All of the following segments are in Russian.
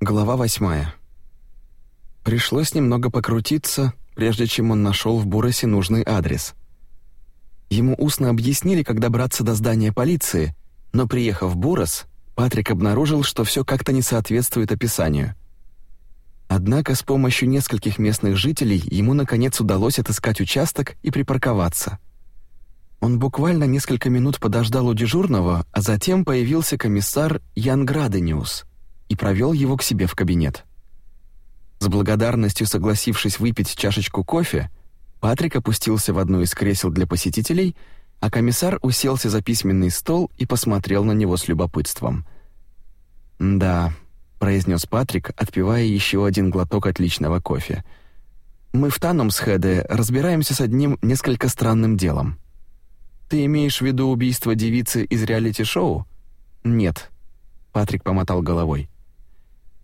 Глава восьмая. Пришлось немного покрутиться, прежде чем он нашел в Буросе нужный адрес. Ему устно объяснили, как добраться до здания полиции, но приехав в Бурос, Патрик обнаружил, что все как-то не соответствует описанию. Однако с помощью нескольких местных жителей ему наконец удалось отыскать участок и припарковаться. Он буквально несколько минут подождал у дежурного, а затем появился комиссар Ян Градениус и провел его к себе в кабинет. С благодарностью согласившись выпить чашечку кофе, Патрик опустился в одно из кресел для посетителей, а комиссар уселся за письменный стол и посмотрел на него с любопытством. «Да», — произнес Патрик, отпивая еще один глоток отличного кофе. «Мы в Танумсхеде разбираемся с одним несколько странным делом». «Ты имеешь в виду убийство девицы из реалити-шоу?» «Нет», — Патрик помотал головой.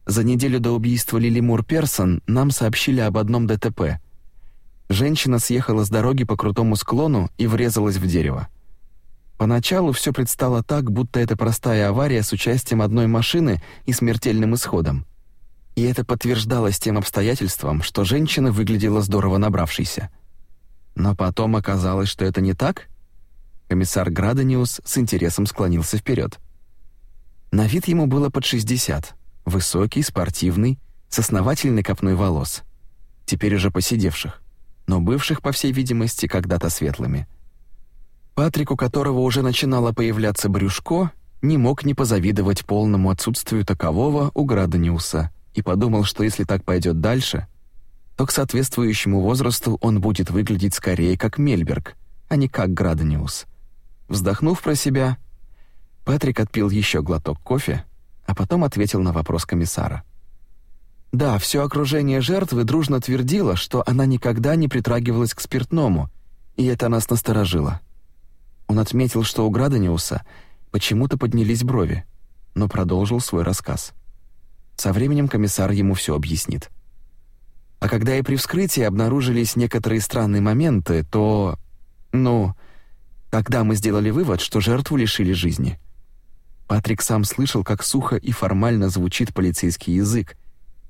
За неделю до убийства Лили Мур Персон нам сообщили об одном ДТП. Женщина съехала с дороги по крутому склону и врезалась в дерево. Поначалу все предстало так, будто это простая авария с участием одной машины и смертельным исходом. И это подтверждалось тем обстоятельством, что женщина выглядела здорово набравшейся. Но потом оказалось, что это не так. Комиссар Градениус с интересом склонился вперед. На вид ему было под 60 Высокий, спортивный, с основательной копной волос. Теперь уже поседевших, но бывших, по всей видимости, когда-то светлыми. Патрик, у которого уже начинало появляться брюшко, не мог не позавидовать полному отсутствию такового у Градониуса и подумал, что если так пойдет дальше, то к соответствующему возрасту он будет выглядеть скорее как Мельберг, а не как Градониус. Вздохнув про себя, Патрик отпил еще глоток кофе а потом ответил на вопрос комиссара. Да, все окружение жертвы дружно твердило, что она никогда не притрагивалась к спиртному, и это нас насторожило. Он отметил, что у Градониуса почему-то поднялись брови, но продолжил свой рассказ. Со временем комиссар ему все объяснит. А когда и при вскрытии обнаружились некоторые странные моменты, то... Ну, тогда мы сделали вывод, что жертву лишили жизни. Патрик сам слышал, как сухо и формально звучит полицейский язык,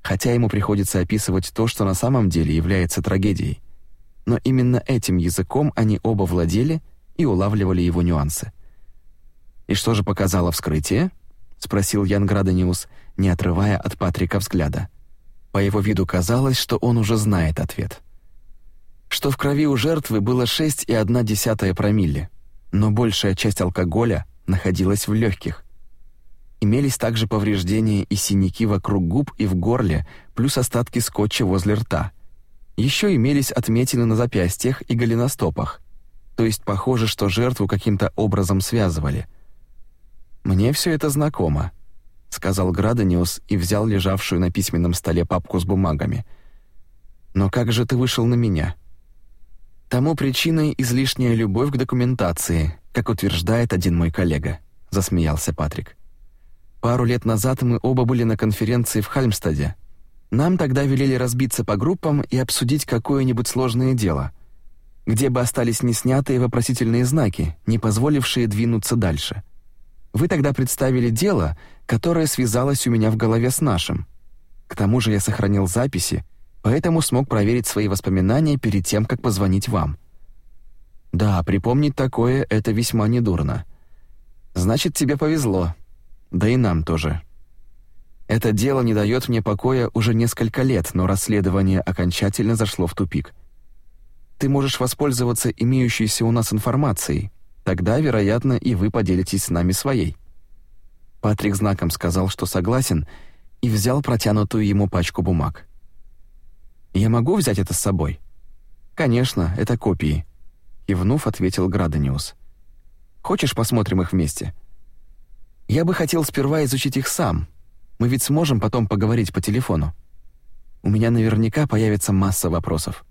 хотя ему приходится описывать то, что на самом деле является трагедией. Но именно этим языком они оба владели и улавливали его нюансы. «И что же показало вскрытие?» — спросил Ян Градениус, не отрывая от Патрика взгляда. По его виду казалось, что он уже знает ответ. Что в крови у жертвы было 6,1 промилле, но большая часть алкоголя находилась в легких. Имелись также повреждения и синяки вокруг губ и в горле, плюс остатки скотча возле рта. Еще имелись отметины на запястьях и голеностопах. То есть похоже, что жертву каким-то образом связывали. «Мне все это знакомо», — сказал Градониус и взял лежавшую на письменном столе папку с бумагами. «Но как же ты вышел на меня?» «Тому причиной излишняя любовь к документации, как утверждает один мой коллега», — засмеялся Патрик. Пару лет назад мы оба были на конференции в Хальмстаде. Нам тогда велели разбиться по группам и обсудить какое-нибудь сложное дело, где бы остались неснятые вопросительные знаки, не позволившие двинуться дальше. Вы тогда представили дело, которое связалось у меня в голове с нашим. К тому же я сохранил записи, поэтому смог проверить свои воспоминания перед тем, как позвонить вам. Да, припомнить такое — это весьма недурно. Значит, тебе повезло, да и нам тоже. Это дело не дает мне покоя уже несколько лет, но расследование окончательно зашло в тупик. Ты можешь воспользоваться имеющейся у нас информацией. Тогда, вероятно, и вы поделитесь с нами своей. Патрик знаком сказал, что согласен, и взял протянутую ему пачку бумаг. Я могу взять это с собой? Конечно, это копии, кивнув, ответил Градениус. Хочешь, посмотрим их вместе? Я бы хотел сперва изучить их сам. Мы ведь сможем потом поговорить по телефону. У меня наверняка появится масса вопросов.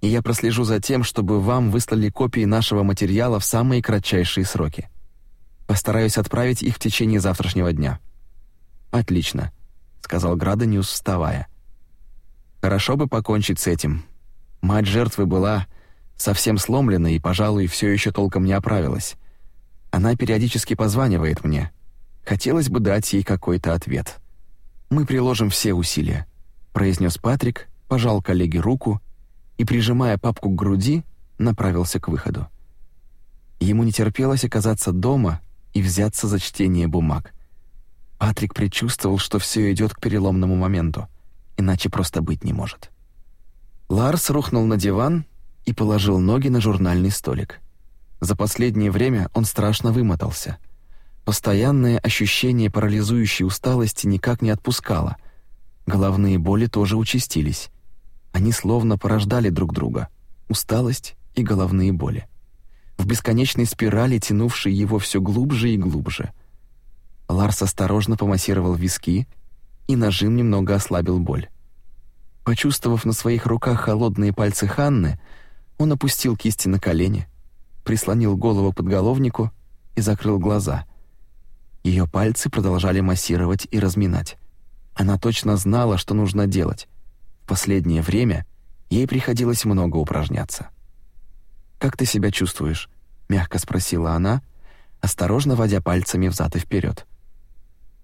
И я прослежу за тем, чтобы вам выслали копии нашего материала в самые кратчайшие сроки. Постараюсь отправить их в течение завтрашнего дня. Отлично, сказал Градениус, вставая. Хорошо бы покончить с этим. Мать жертвы была совсем сломлена и, пожалуй, все еще толком не оправилась. Она периодически позванивает мне. Хотелось бы дать ей какой-то ответ. «Мы приложим все усилия», — произнес Патрик, пожал коллеге руку и, прижимая папку к груди, направился к выходу. Ему не терпелось оказаться дома и взяться за чтение бумаг. Патрик предчувствовал, что все идет к переломному моменту, иначе просто быть не может. Ларс рухнул на диван и положил ноги на журнальный столик. За последнее время он страшно вымотался. Постоянное ощущение парализующей усталости никак не отпускало. Головные боли тоже участились. Они словно порождали друг друга. Усталость и головные боли. В бесконечной спирали, тянувшей его все глубже и глубже. Ларс осторожно помассировал виски, и нажим немного ослабил боль. Почувствовав на своих руках холодные пальцы Ханны, он опустил кисти на колени, прислонил голову под головнику и закрыл глаза. Ее пальцы продолжали массировать и разминать. Она точно знала, что нужно делать. В последнее время ей приходилось много упражняться. «Как ты себя чувствуешь?» — мягко спросила она, осторожно водя пальцами взад и вперед.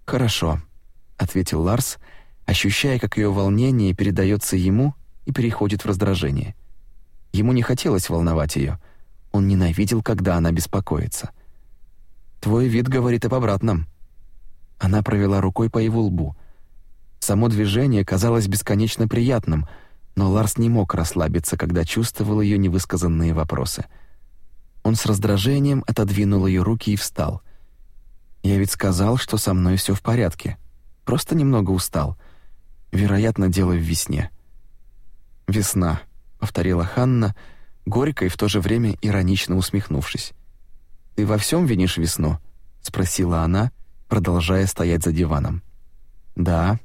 «Хорошо», — ответил Ларс, ощущая, как ее волнение передается ему и переходит в раздражение. Ему не хотелось волновать ее — он ненавидел, когда она беспокоится. «Твой вид говорит об обратном». Она провела рукой по его лбу. Само движение казалось бесконечно приятным, но Ларс не мог расслабиться, когда чувствовал ее невысказанные вопросы. Он с раздражением отодвинул ее руки и встал. «Я ведь сказал, что со мной все в порядке. Просто немного устал. Вероятно, дело в весне». «Весна», — повторила Ханна, — горько и в то же время иронично усмехнувшись. «Ты во всем винишь весну?» — спросила она, продолжая стоять за диваном. «Да.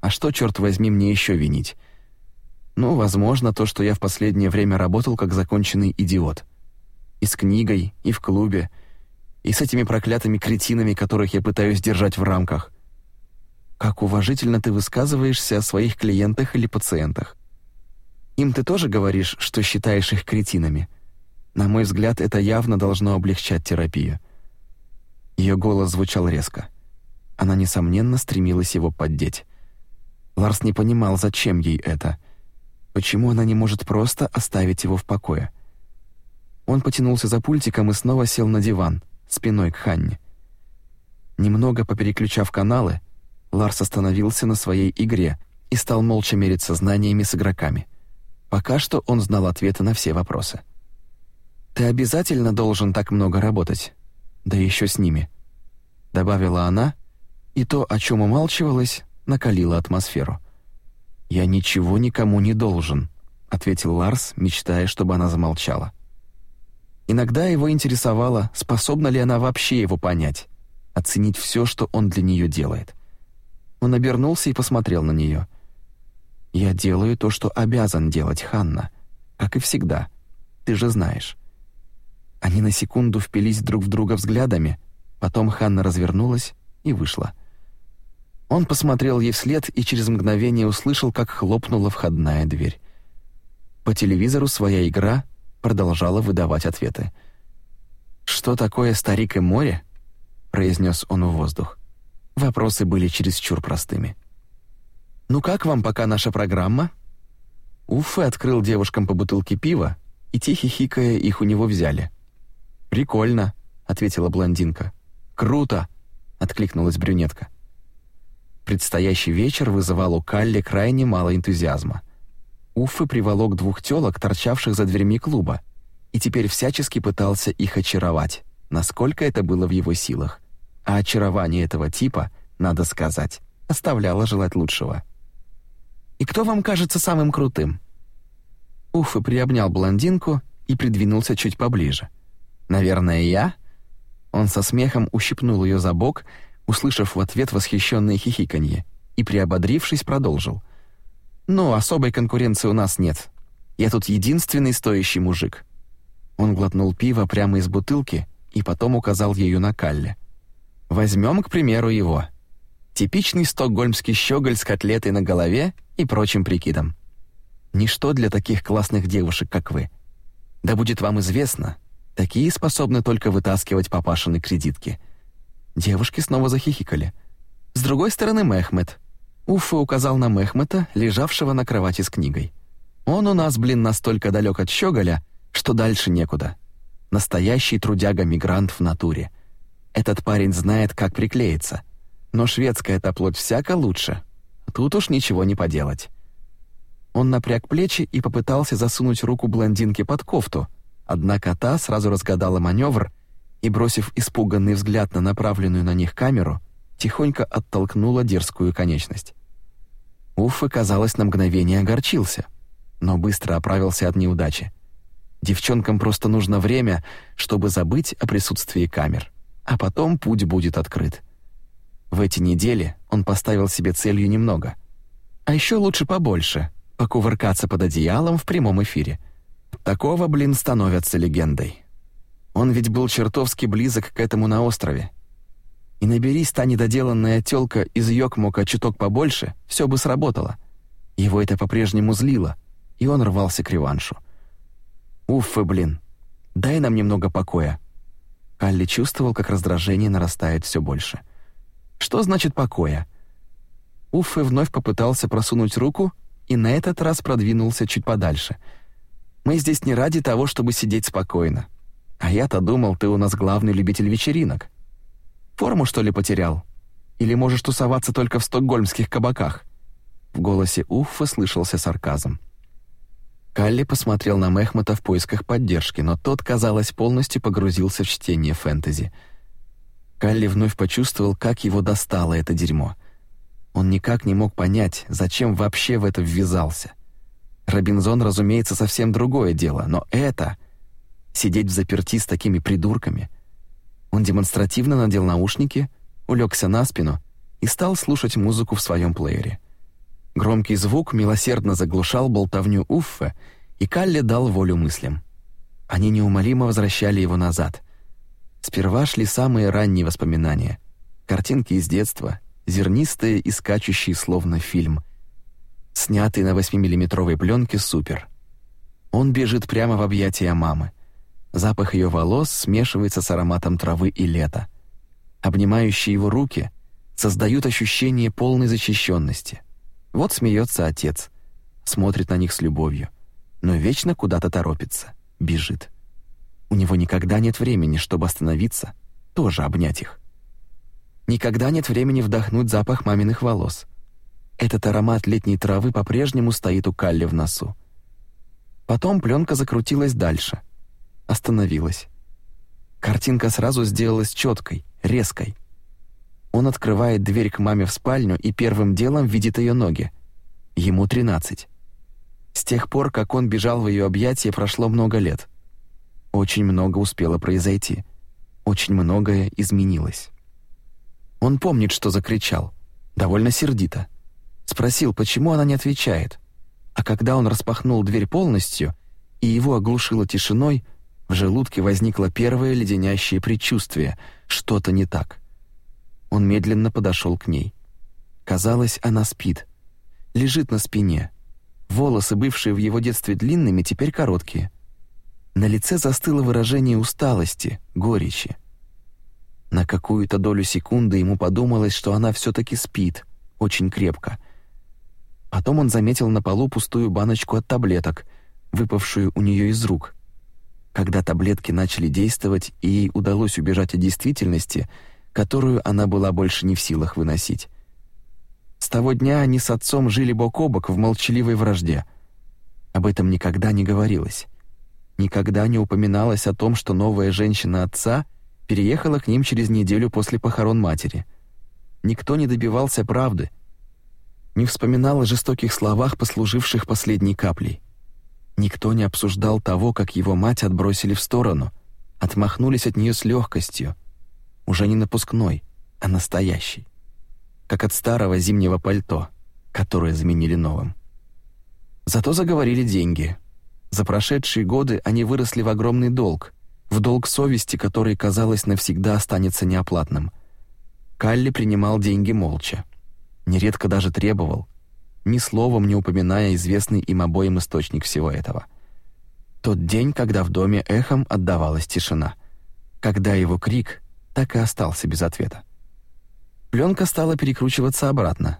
А что, черт возьми, мне еще винить?» «Ну, возможно, то, что я в последнее время работал как законченный идиот. И с книгой, и в клубе, и с этими проклятыми кретинами, которых я пытаюсь держать в рамках. Как уважительно ты высказываешься о своих клиентах или пациентах. Им ты тоже говоришь, что считаешь их кретинами? На мой взгляд, это явно должно облегчать терапию». Ее голос звучал резко. Она, несомненно, стремилась его поддеть. Ларс не понимал, зачем ей это. Почему она не может просто оставить его в покое? Он потянулся за пультиком и снова сел на диван, спиной к Ханне. Немного попереключав каналы, Ларс остановился на своей игре и стал молча мериться знаниями с игроками — Пока что он знал ответы на все вопросы. «Ты обязательно должен так много работать, да еще с ними», — добавила она, и то, о чем умалчивалось, накалило атмосферу. «Я ничего никому не должен», — ответил Ларс, мечтая, чтобы она замолчала. Иногда его интересовало, способна ли она вообще его понять, оценить все, что он для нее делает. Он обернулся и посмотрел на нее — я делаю то, что обязан делать, Ханна, как и всегда. Ты же знаешь. Они на секунду впились друг в друга взглядами, потом Ханна развернулась и вышла. Он посмотрел ей вслед и через мгновение услышал, как хлопнула входная дверь. По телевизору своя игра продолжала выдавать ответы. «Что такое старик и море?» — произнес он в воздух. Вопросы были чересчур простыми. «Ну как вам пока наша программа?» Уффе открыл девушкам по бутылке пива, и те, хихикая, их у него взяли. «Прикольно», — ответила блондинка. «Круто», — откликнулась брюнетка. Предстоящий вечер вызывал у Калли крайне мало энтузиазма. Уффе приволок двух тёлок, торчавших за дверьми клуба, и теперь всячески пытался их очаровать, насколько это было в его силах. А очарование этого типа, надо сказать, оставляло желать лучшего. И кто вам кажется самым крутым?» Уфы приобнял блондинку и придвинулся чуть поближе. «Наверное, я?» Он со смехом ущипнул ее за бок, услышав в ответ восхищенное хихиканье, и, приободрившись, продолжил. «Ну, особой конкуренции у нас нет. Я тут единственный стоящий мужик». Он глотнул пиво прямо из бутылки и потом указал ею на Калле. «Возьмем, к примеру, его. Типичный стокгольмский щеголь с котлетой на голове и прочим прикидом. Ничто для таких классных девушек, как вы. Да будет вам известно, такие способны только вытаскивать папашины кредитки. Девушки снова захихикали. С другой стороны, Мехмед. Уффа указал на Мехмета, лежавшего на кровати с книгой. «Он у нас, блин, настолько далек от щеголя, что дальше некуда. Настоящий трудяга-мигрант в натуре. Этот парень знает, как приклеиться. Но шведская-то плоть всяко лучше. Тут уж ничего не поделать». Он напряг плечи и попытался засунуть руку блондинки под кофту, однако та сразу разгадала маневр и, бросив испуганный взгляд на направленную на них камеру, тихонько оттолкнула дерзкую конечность. Уффе, казалось, на мгновение огорчился, но быстро оправился от неудачи. Девчонкам просто нужно время, чтобы забыть о присутствии камер, а потом путь будет открыт. В эти недели он поставил себе целью немного. А еще лучше побольше, покувыркаться под одеялом в прямом эфире. Такого, блин, становятся легендой. Он ведь был чертовски близок к этому на острове. И наберись та недоделанная тёлка из Йокмока чуток побольше, все бы сработало. Его это по-прежнему злило, и он рвался к реваншу. «Уффы, блин, дай нам немного покоя». Алли чувствовал, как раздражение нарастает все больше. «Что значит покоя?» Уффе вновь попытался просунуть руку и на этот раз продвинулся чуть подальше. «Мы здесь не ради того, чтобы сидеть спокойно. А я-то думал, ты у нас главный любитель вечеринок. Форму, что ли, потерял? Или можешь тусоваться только в стокгольмских кабаках?» В голосе Уффа слышался сарказм. Калли посмотрел на Мехмата в поисках поддержки, но тот, казалось, полностью погрузился в чтение фэнтези. Калли вновь почувствовал, как его достало это дерьмо. Он никак не мог понять, зачем вообще в это ввязался. Робинзон, разумеется, совсем другое дело, но это... Сидеть в заперти с такими придурками... Он демонстративно надел наушники, улегся на спину и стал слушать музыку в своем плеере — Громкий звук милосердно заглушал болтовню Уффе, и Калли дал волю мыслям. Они неумолимо возвращали его назад. Сперва шли самые ранние воспоминания. Картинки из детства, зернистые и скачущие словно фильм. Снятый на 8-миллиметровой пленке «Супер». Он бежит прямо в объятия мамы. Запах ее волос смешивается с ароматом травы и лета. Обнимающие его руки создают ощущение полной защищенности — вот смеется отец, смотрит на них с любовью, но вечно куда-то торопится, бежит. У него никогда нет времени, чтобы остановиться, тоже обнять их. Никогда нет времени вдохнуть запах маминых волос. Этот аромат летней травы по-прежнему стоит у Калли в носу. Потом пленка закрутилась дальше, остановилась. Картинка сразу сделалась четкой, резкой — он открывает дверь к маме в спальню и первым делом видит ее ноги. Ему 13. С тех пор, как он бежал в ее объятия, прошло много лет. Очень много успело произойти. Очень многое изменилось. Он помнит, что закричал. Довольно сердито. Спросил, почему она не отвечает. А когда он распахнул дверь полностью, и его оглушило тишиной, в желудке возникло первое леденящее предчувствие — что-то не так. Он медленно подошел к ней. Казалось, она спит. Лежит на спине. Волосы, бывшие в его детстве длинными, теперь короткие. На лице застыло выражение усталости, горечи. На какую-то долю секунды ему подумалось, что она все таки спит, очень крепко. Потом он заметил на полу пустую баночку от таблеток, выпавшую у нее из рук. Когда таблетки начали действовать и ей удалось убежать от действительности — которую она была больше не в силах выносить. С того дня они с отцом жили бок о бок в молчаливой вражде. Об этом никогда не говорилось. Никогда не упоминалось о том, что новая женщина отца переехала к ним через неделю после похорон матери. Никто не добивался правды, не вспоминал о жестоких словах, послуживших последней каплей. Никто не обсуждал того, как его мать отбросили в сторону, отмахнулись от нее с легкостью, уже не напускной, а настоящий. Как от старого зимнего пальто, которое заменили новым. Зато заговорили деньги. За прошедшие годы они выросли в огромный долг, в долг совести, который, казалось, навсегда останется неоплатным. Калли принимал деньги молча. Нередко даже требовал, ни словом не упоминая известный им обоим источник всего этого. Тот день, когда в доме эхом отдавалась тишина. Когда его крик, так и остался без ответа. Пленка стала перекручиваться обратно.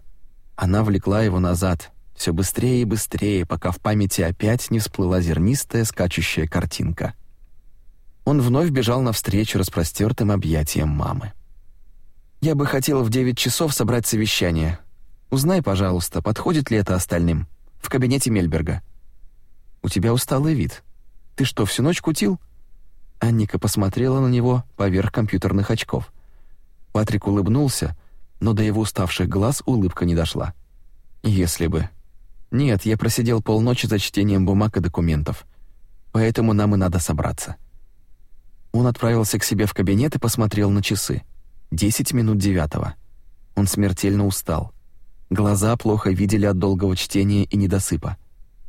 Она влекла его назад, все быстрее и быстрее, пока в памяти опять не всплыла зернистая скачущая картинка. Он вновь бежал навстречу распростертым объятиям мамы. «Я бы хотел в девять часов собрать совещание. Узнай, пожалуйста, подходит ли это остальным. В кабинете Мельберга». «У тебя усталый вид. Ты что, всю ночь кутил?» Анника посмотрела на него поверх компьютерных очков. Патрик улыбнулся, но до его уставших глаз улыбка не дошла. «Если бы». «Нет, я просидел полночи за чтением бумаг и документов. Поэтому нам и надо собраться». Он отправился к себе в кабинет и посмотрел на часы. Десять минут девятого. Он смертельно устал. Глаза плохо видели от долгого чтения и недосыпа.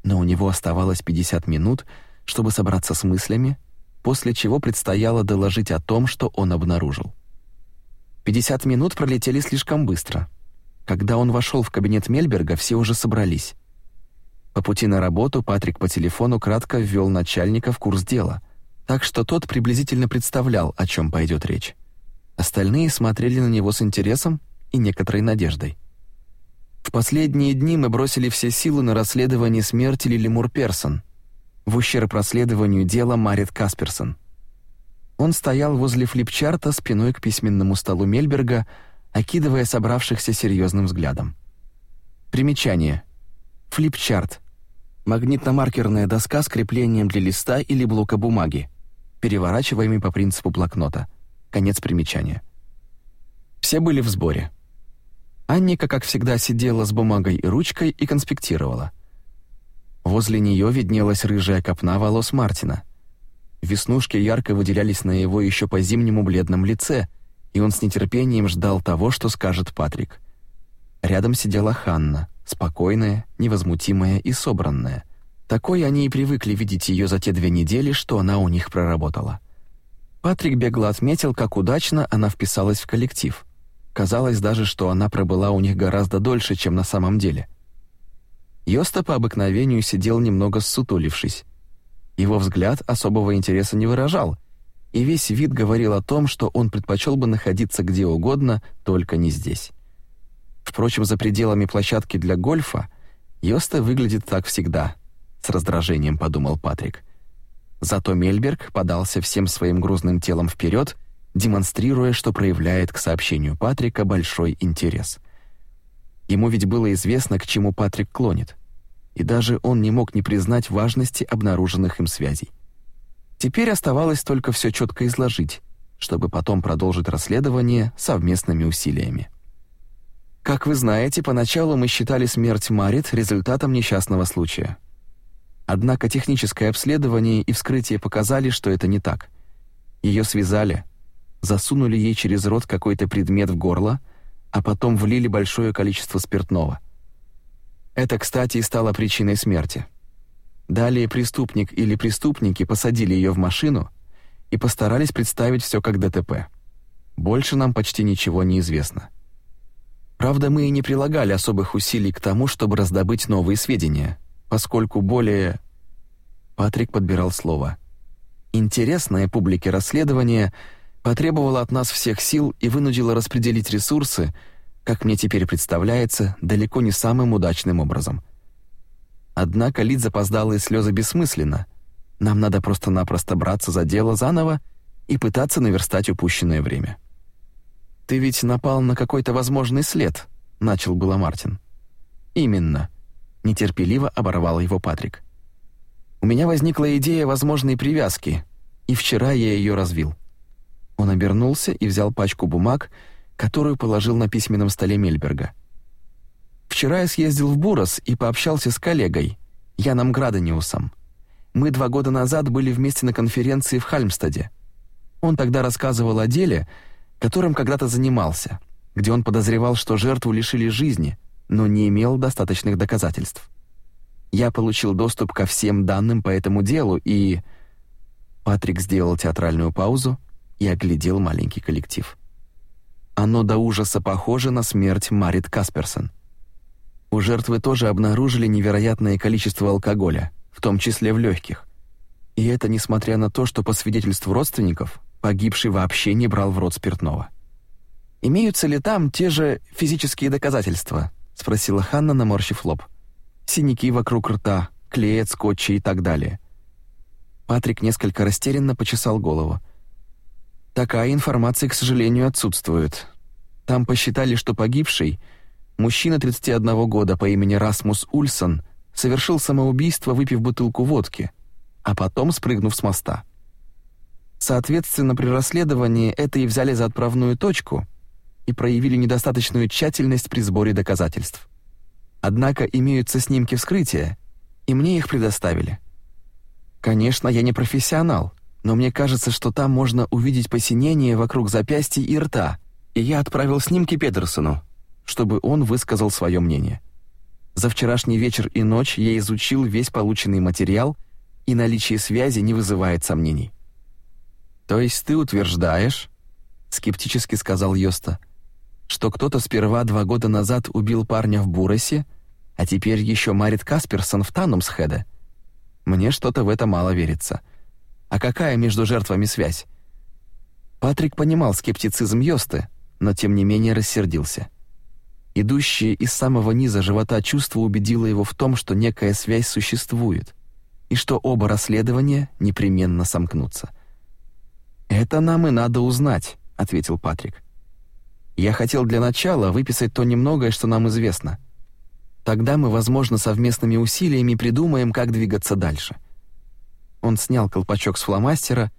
Но у него оставалось 50 минут, чтобы собраться с мыслями, после чего предстояло доложить о том, что он обнаружил. 50 минут пролетели слишком быстро. Когда он вошел в кабинет Мельберга, все уже собрались. По пути на работу Патрик по телефону кратко ввел начальника в курс дела, так что тот приблизительно представлял, о чем пойдет речь. Остальные смотрели на него с интересом и некоторой надеждой. В последние дни мы бросили все силы на расследование смерти Лили Мур Персон, в ущерб расследованию дела Марит Касперсон. Он стоял возле флипчарта спиной к письменному столу Мельберга, окидывая собравшихся серьезным взглядом. Примечание. Флипчарт. Магнитно-маркерная доска с креплением для листа или блока бумаги, переворачиваемый по принципу блокнота. Конец примечания. Все были в сборе. Анника, как всегда, сидела с бумагой и ручкой и конспектировала. Возле нее виднелась рыжая копна волос Мартина. Веснушки ярко выделялись на его еще по-зимнему бледном лице, и он с нетерпением ждал того, что скажет Патрик. Рядом сидела Ханна, спокойная, невозмутимая и собранная. Такой они и привыкли видеть ее за те две недели, что она у них проработала. Патрик бегло отметил, как удачно она вписалась в коллектив. Казалось даже, что она пробыла у них гораздо дольше, чем на самом деле. Йоста по обыкновению сидел немного ссутулившись. Его взгляд особого интереса не выражал, и весь вид говорил о том, что он предпочел бы находиться где угодно, только не здесь. Впрочем, за пределами площадки для гольфа Йоста выглядит так всегда, с раздражением подумал Патрик. Зато Мельберг подался всем своим грузным телом вперед, демонстрируя, что проявляет к сообщению Патрика большой интерес. Ему ведь было известно, к чему Патрик клонит, и даже он не мог не признать важности обнаруженных им связей. Теперь оставалось только все четко изложить, чтобы потом продолжить расследование совместными усилиями. Как вы знаете, поначалу мы считали смерть Марит результатом несчастного случая — Однако техническое обследование и вскрытие показали, что это не так. Ее связали, засунули ей через рот какой-то предмет в горло, а потом влили большое количество спиртного. Это, кстати, и стало причиной смерти. Далее преступник или преступники посадили ее в машину и постарались представить все как ДТП. Больше нам почти ничего не известно. Правда, мы и не прилагали особых усилий к тому, чтобы раздобыть новые сведения — поскольку более... Патрик подбирал слово. Интересное публике расследование потребовало от нас всех сил и вынудило распределить ресурсы, как мне теперь представляется, далеко не самым удачным образом. Однако лить запоздалые слезы бессмысленно. Нам надо просто-напросто браться за дело заново и пытаться наверстать упущенное время. «Ты ведь напал на какой-то возможный след», — начал было Мартин. «Именно», нетерпеливо оборвал его Патрик. У меня возникла идея возможной привязки, и вчера я ее развил. Он обернулся и взял пачку бумаг, которую положил на письменном столе Мельберга. Вчера я съездил в Бурос и пообщался с коллегой, Яном Градениусом. Мы два года назад были вместе на конференции в Хальмстаде. Он тогда рассказывал о деле, которым когда-то занимался, где он подозревал, что жертву лишили жизни — но не имел достаточных доказательств. Я получил доступ ко всем данным по этому делу и Патрик сделал театральную паузу и оглядел маленький коллектив. Оно до ужаса похоже на смерть Марит Касперсон. У жертвы тоже обнаружили невероятное количество алкоголя, в том числе в легких. И это несмотря на то, что по свидетельству родственников погибший вообще не брал в рот спиртного. Имеются ли там те же физические доказательства, спросила Ханна, наморщив лоб. Синяки вокруг рта, клей от и так далее. Патрик несколько растерянно почесал голову. Такая информация, к сожалению, отсутствует. Там посчитали, что погибший, мужчина 31 года по имени Расмус Ульсон, совершил самоубийство, выпив бутылку водки, а потом спрыгнув с моста. Соответственно, при расследовании это и взяли за отправную точку и проявили недостаточную тщательность при сборе доказательств. Однако имеются снимки вскрытия, и мне их предоставили. Конечно, я не профессионал, но мне кажется, что там можно увидеть посинение вокруг запястья и рта, и я отправил снимки Петерсону, чтобы он высказал свое мнение. За вчерашний вечер и ночь я изучил весь полученный материал, и наличие связи не вызывает сомнений. То есть ты утверждаешь, скептически сказал Йоста, что кто-то сперва два года назад убил парня в Буросе, а теперь еще марит Касперсон в Танумсхеде? Мне что-то в это мало верится. А какая между жертвами связь? Патрик понимал скептицизм Йосты, но тем не менее рассердился. Идущее из самого низа живота чувство убедило его в том, что некая связь существует и что оба расследования непременно сомкнутся. «Это нам и надо узнать», — ответил Патрик. «Я хотел для начала выписать то немногое, что нам известно. Тогда мы, возможно, совместными усилиями придумаем, как двигаться дальше». Он снял колпачок с фломастера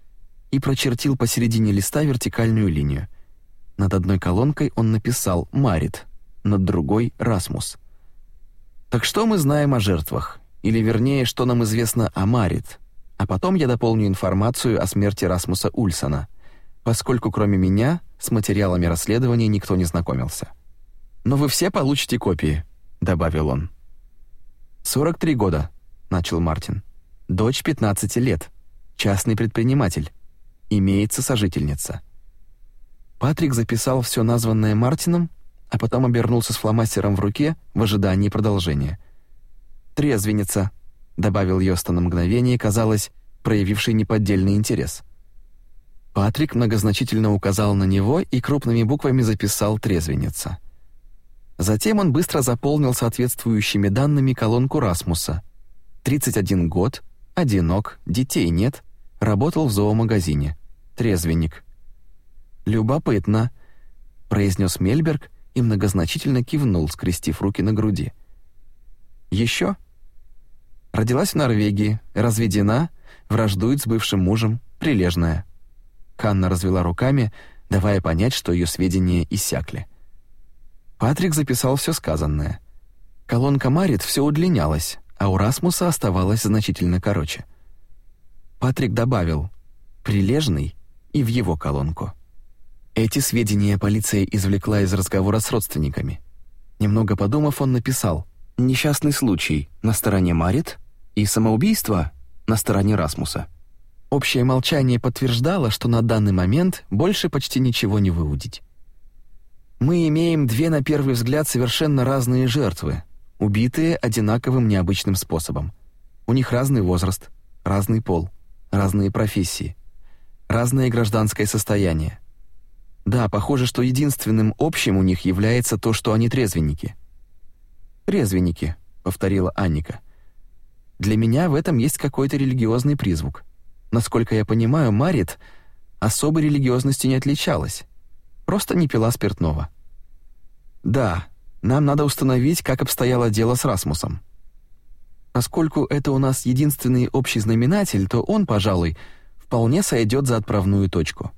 и прочертил посередине листа вертикальную линию. Над одной колонкой он написал «Марит», над другой — «Расмус». «Так что мы знаем о жертвах? Или, вернее, что нам известно о Марит?» А потом я дополню информацию о смерти Расмуса Ульсона, поскольку кроме меня с материалами расследования никто не знакомился. «Но вы все получите копии», — добавил он. «43 года», — начал Мартин. «Дочь 15 лет. Частный предприниматель. Имеется сожительница». Патрик записал все названное Мартином, а потом обернулся с фломастером в руке в ожидании продолжения. «Трезвенница», добавил Йоста на мгновение, казалось, проявивший неподдельный интерес. Патрик многозначительно указал на него и крупными буквами записал трезвенница. Затем он быстро заполнил соответствующими данными колонку Расмуса. 31 год, одинок, детей нет, работал в зоомагазине. Трезвенник. Любопытно, произнес Мельберг и многозначительно кивнул, скрестив руки на груди. Еще? Родилась в Норвегии, разведена, враждует с бывшим мужем, прилежная. Ханна развела руками, давая понять, что ее сведения иссякли. Патрик записал все сказанное. Колонка Марит все удлинялась, а у Расмуса оставалась значительно короче. Патрик добавил «прилежный» и в его колонку. Эти сведения полиция извлекла из разговора с родственниками. Немного подумав, он написал «Несчастный случай на стороне Марит, и самоубийство на стороне Расмуса. Общее молчание подтверждало, что на данный момент больше почти ничего не выудить. Мы имеем две на первый взгляд совершенно разные жертвы, убитые одинаковым необычным способом. У них разный возраст, разный пол, разные профессии, разное гражданское состояние. Да, похоже, что единственным общим у них является то, что они трезвенники. «Трезвенники», — повторила Анника. Для меня в этом есть какой-то религиозный призвук. Насколько я понимаю, Марит особой религиозностью не отличалась. Просто не пила спиртного. Да, нам надо установить, как обстояло дело с Расмусом. Поскольку это у нас единственный общий знаменатель, то он, пожалуй, вполне сойдет за отправную точку.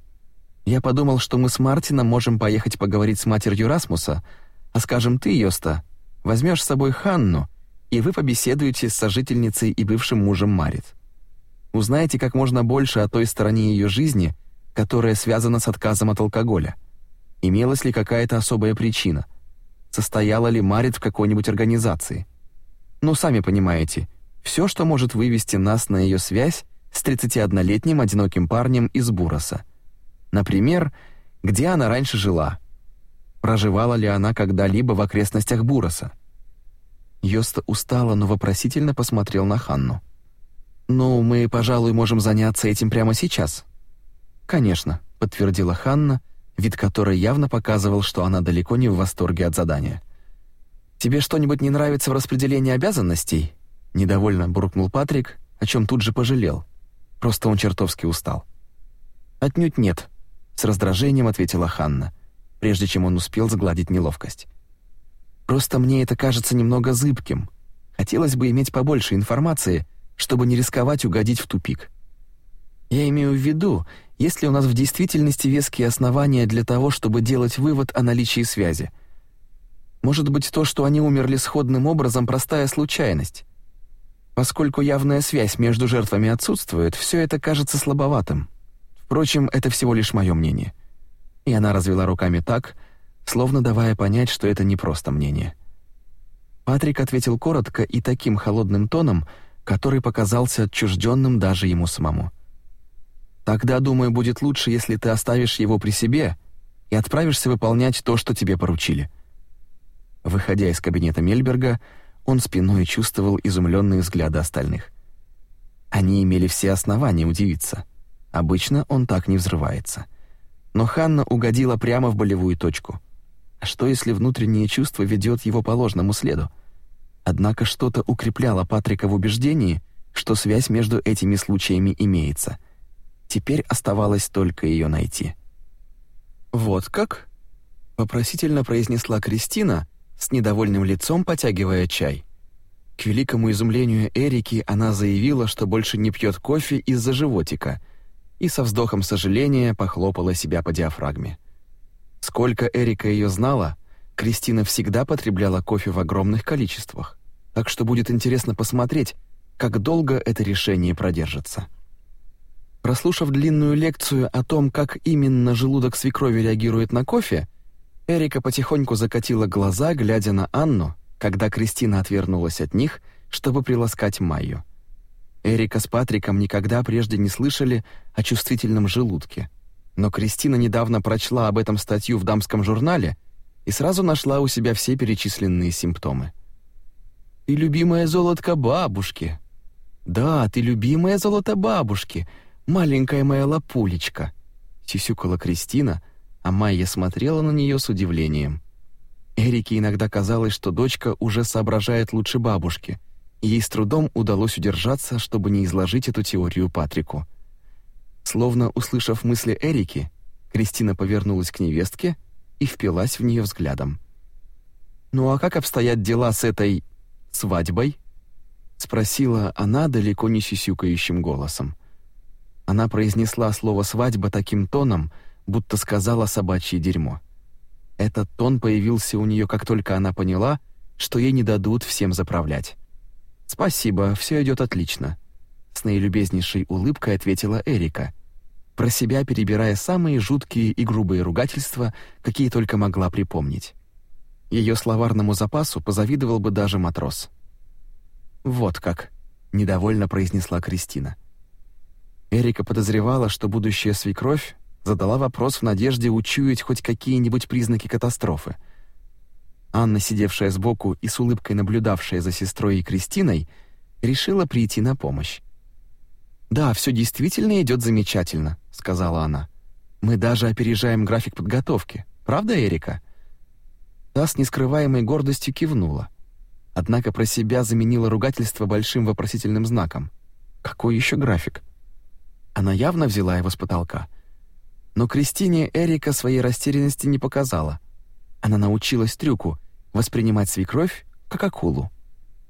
Я подумал, что мы с Мартином можем поехать поговорить с матерью Расмуса, а скажем ты, Йоста, возьмешь с собой Ханну и вы побеседуете с сожительницей и бывшим мужем Марит. Узнаете как можно больше о той стороне ее жизни, которая связана с отказом от алкоголя. Имелась ли какая-то особая причина? Состояла ли Марит в какой-нибудь организации? Ну, сами понимаете, все, что может вывести нас на ее связь с 31-летним одиноким парнем из Буроса. Например, где она раньше жила? Проживала ли она когда-либо в окрестностях Буроса? Йоста устало, но вопросительно посмотрел на Ханну. «Ну, мы, пожалуй, можем заняться этим прямо сейчас». «Конечно», — подтвердила Ханна, вид которой явно показывал, что она далеко не в восторге от задания. «Тебе что-нибудь не нравится в распределении обязанностей?» Недовольно буркнул Патрик, о чем тут же пожалел. Просто он чертовски устал. «Отнюдь нет», — с раздражением ответила Ханна, прежде чем он успел загладить неловкость. «Просто мне это кажется немного зыбким. Хотелось бы иметь побольше информации, чтобы не рисковать угодить в тупик. Я имею в виду, есть ли у нас в действительности веские основания для того, чтобы делать вывод о наличии связи. Может быть, то, что они умерли сходным образом, простая случайность. Поскольку явная связь между жертвами отсутствует, все это кажется слабоватым. Впрочем, это всего лишь мое мнение. И она развела руками так, словно давая понять, что это не просто мнение. Патрик ответил коротко и таким холодным тоном, который показался отчужденным даже ему самому. «Тогда, думаю, будет лучше, если ты оставишь его при себе и отправишься выполнять то, что тебе поручили». Выходя из кабинета Мельберга, он спиной чувствовал изумленные взгляды остальных. Они имели все основания удивиться. Обычно он так не взрывается. Но Ханна угодила прямо в болевую точку. А что, если внутреннее чувство ведет его по ложному следу? Однако что-то укрепляло Патрика в убеждении, что связь между этими случаями имеется. Теперь оставалось только ее найти. «Вот как?» — вопросительно произнесла Кристина, с недовольным лицом потягивая чай. К великому изумлению Эрики она заявила, что больше не пьет кофе из-за животика, и со вздохом сожаления похлопала себя по диафрагме. Сколько Эрика ее знала, Кристина всегда потребляла кофе в огромных количествах, так что будет интересно посмотреть, как долго это решение продержится. Прослушав длинную лекцию о том, как именно желудок свекрови реагирует на кофе, Эрика потихоньку закатила глаза, глядя на Анну, когда Кристина отвернулась от них, чтобы приласкать Майю. Эрика с Патриком никогда прежде не слышали о чувствительном желудке, но Кристина недавно прочла об этом статью в дамском журнале и сразу нашла у себя все перечисленные симптомы. «Ты любимая золотка бабушки!» «Да, ты любимая золото бабушки, маленькая моя лапулечка!» — сисюкала Кристина — а Майя смотрела на нее с удивлением. Эрике иногда казалось, что дочка уже соображает лучше бабушки, и ей с трудом удалось удержаться, чтобы не изложить эту теорию Патрику. Словно услышав мысли Эрики, Кристина повернулась к невестке и впилась в нее взглядом. «Ну а как обстоят дела с этой... свадьбой?» — спросила она далеко не сисюкающим голосом. Она произнесла слово «свадьба» таким тоном, будто сказала собачье дерьмо. Этот тон появился у нее, как только она поняла, что ей не дадут всем заправлять. «Спасибо, все идет отлично», — с наилюбезнейшей улыбкой ответила Эрика, про себя перебирая самые жуткие и грубые ругательства, какие только могла припомнить. Ее словарному запасу позавидовал бы даже матрос. «Вот как», — недовольно произнесла Кристина. Эрика подозревала, что будущая свекровь задала вопрос в надежде учуять хоть какие-нибудь признаки катастрофы. Анна, сидевшая сбоку и с улыбкой наблюдавшая за сестрой и Кристиной, решила прийти на помощь. «Да, все действительно идет замечательно», — сказала она. «Мы даже опережаем график подготовки. Правда, Эрика?» Та с нескрываемой гордостью кивнула. Однако про себя заменила ругательство большим вопросительным знаком. «Какой еще график?» Она явно взяла его с потолка — но Кристине Эрика своей растерянности не показала. Она научилась трюку воспринимать свекровь как акулу.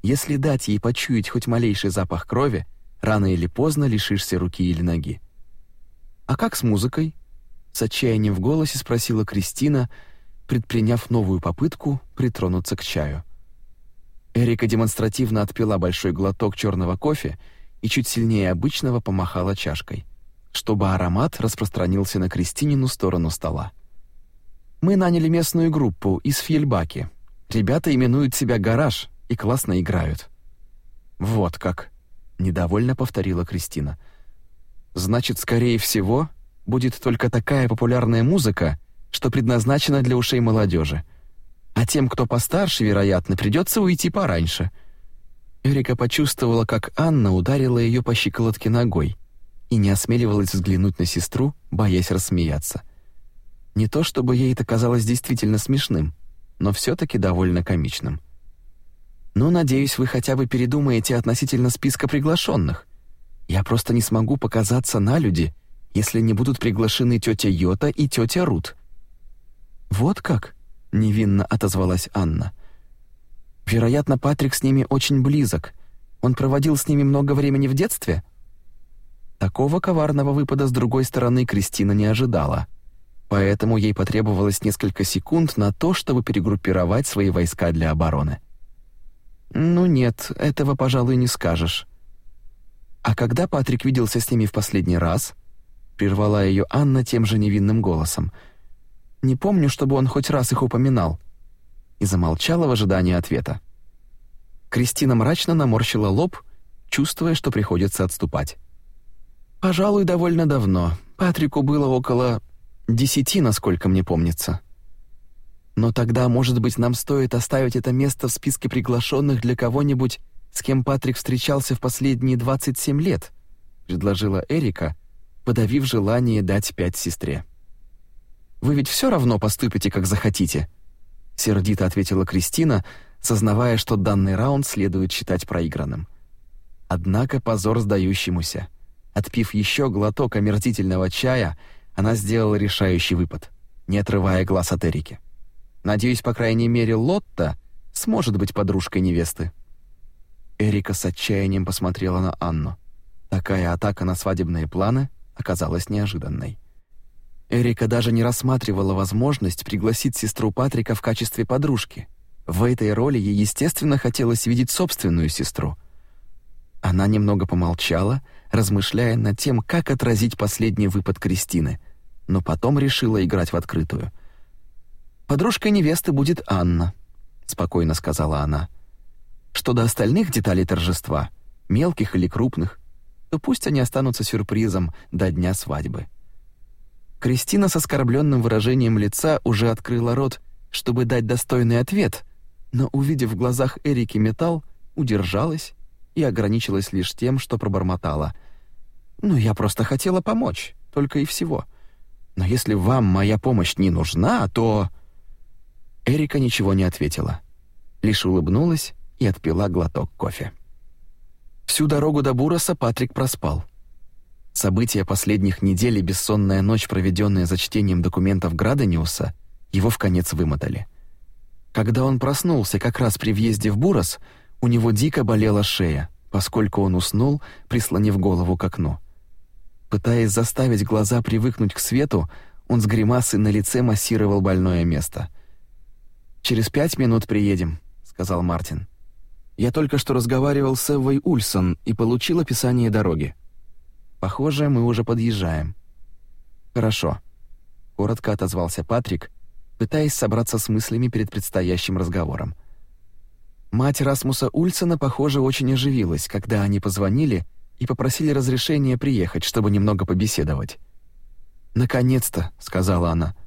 Если дать ей почуять хоть малейший запах крови, рано или поздно лишишься руки или ноги. «А как с музыкой?» — с отчаянием в голосе спросила Кристина, предприняв новую попытку притронуться к чаю. Эрика демонстративно отпила большой глоток черного кофе и чуть сильнее обычного помахала чашкой чтобы аромат распространился на Кристинину сторону стола. Мы наняли местную группу из Фьельбаки. Ребята именуют себя «Гараж» и классно играют. Вот как, недовольно повторила Кристина. Значит, скорее всего, будет только такая популярная музыка, что предназначена для ушей молодежи. А тем, кто постарше, вероятно, придется уйти пораньше. Эрика почувствовала, как Анна ударила ее по щиколотке ногой и не осмеливалась взглянуть на сестру, боясь рассмеяться. Не то чтобы ей это казалось действительно смешным, но все таки довольно комичным. Но, надеюсь, вы хотя бы передумаете относительно списка приглашенных. Я просто не смогу показаться на люди, если не будут приглашены тетя Йота и тетя Рут». «Вот как?» — невинно отозвалась Анна. «Вероятно, Патрик с ними очень близок. Он проводил с ними много времени в детстве?» Такого коварного выпада с другой стороны Кристина не ожидала, поэтому ей потребовалось несколько секунд на то, чтобы перегруппировать свои войска для обороны. «Ну нет, этого, пожалуй, не скажешь». «А когда Патрик виделся с ними в последний раз?» — прервала ее Анна тем же невинным голосом. «Не помню, чтобы он хоть раз их упоминал». И замолчала в ожидании ответа. Кристина мрачно наморщила лоб, чувствуя, что приходится отступать. «Пожалуй, довольно давно. Патрику было около десяти, насколько мне помнится». Но тогда, может быть, нам стоит оставить это место в списке приглашенных для кого-нибудь, с кем Патрик встречался в последние 27 лет», — предложила Эрика, подавив желание дать пять сестре. «Вы ведь все равно поступите, как захотите», — сердито ответила Кристина, сознавая, что данный раунд следует считать проигранным. Однако позор сдающемуся. Отпив еще глоток омерзительного чая, она сделала решающий выпад, не отрывая глаз от Эрики. Надеюсь, по крайней мере, Лотта сможет быть подружкой невесты». Эрика с отчаянием посмотрела на Анну. Такая атака на свадебные планы оказалась неожиданной. Эрика даже не рассматривала возможность пригласить сестру Патрика в качестве подружки. В этой роли ей, естественно, хотелось видеть собственную сестру. Она немного помолчала, размышляя над тем, как отразить последний выпад Кристины, но потом решила играть в открытую — Подружкой невесты будет Анна», — спокойно сказала она. «Что до остальных деталей торжества, мелких или крупных, то пусть они останутся сюрпризом до дня свадьбы». Кристина с оскорбленным выражением лица уже открыла рот, чтобы дать достойный ответ, но, увидев в глазах Эрики металл, удержалась и ограничилась лишь тем, что пробормотала. «Ну, я просто хотела помочь, только и всего. Но если вам моя помощь не нужна, то...» Эрика ничего не ответила, лишь улыбнулась и отпила глоток кофе. Всю дорогу до Буроса Патрик проспал. События последних недель и бессонная ночь, проведенная за чтением документов Градениуса, его в конец вымотали. Когда он проснулся как раз при въезде в Бурос, у него дико болела шея, поскольку он уснул, прислонив голову к окну. Пытаясь заставить глаза привыкнуть к свету, он с гримасой на лице массировал больное место — «Через пять минут приедем», — сказал Мартин. «Я только что разговаривал с Эвой Ульсон и получил описание дороги. Похоже, мы уже подъезжаем». «Хорошо», — коротко отозвался Патрик, пытаясь собраться с мыслями перед предстоящим разговором. Мать Расмуса Ульсона, похоже, очень оживилась, когда они позвонили и попросили разрешения приехать, чтобы немного побеседовать. «Наконец-то», — сказала она, —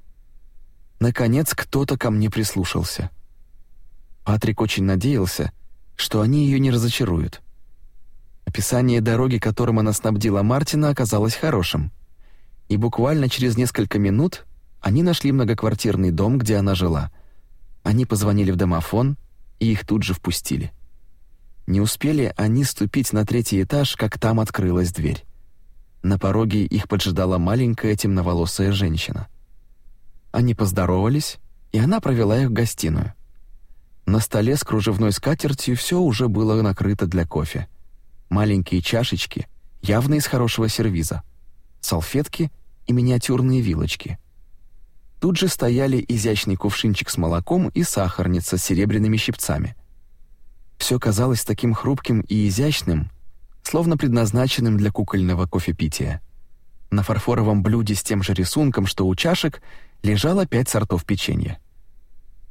Наконец кто-то ко мне прислушался. Патрик очень надеялся, что они ее не разочаруют. Описание дороги, которым она снабдила Мартина, оказалось хорошим. И буквально через несколько минут они нашли многоквартирный дом, где она жила. Они позвонили в домофон, и их тут же впустили. Не успели они ступить на третий этаж, как там открылась дверь. На пороге их поджидала маленькая темноволосая женщина — они поздоровались, и она провела их в гостиную. На столе с кружевной скатертью все уже было накрыто для кофе. Маленькие чашечки, явно из хорошего сервиза, салфетки и миниатюрные вилочки. Тут же стояли изящный кувшинчик с молоком и сахарница с серебряными щипцами. Все казалось таким хрупким и изящным, словно предназначенным для кукольного кофепития. На фарфоровом блюде с тем же рисунком, что у чашек, лежало пять сортов печенья.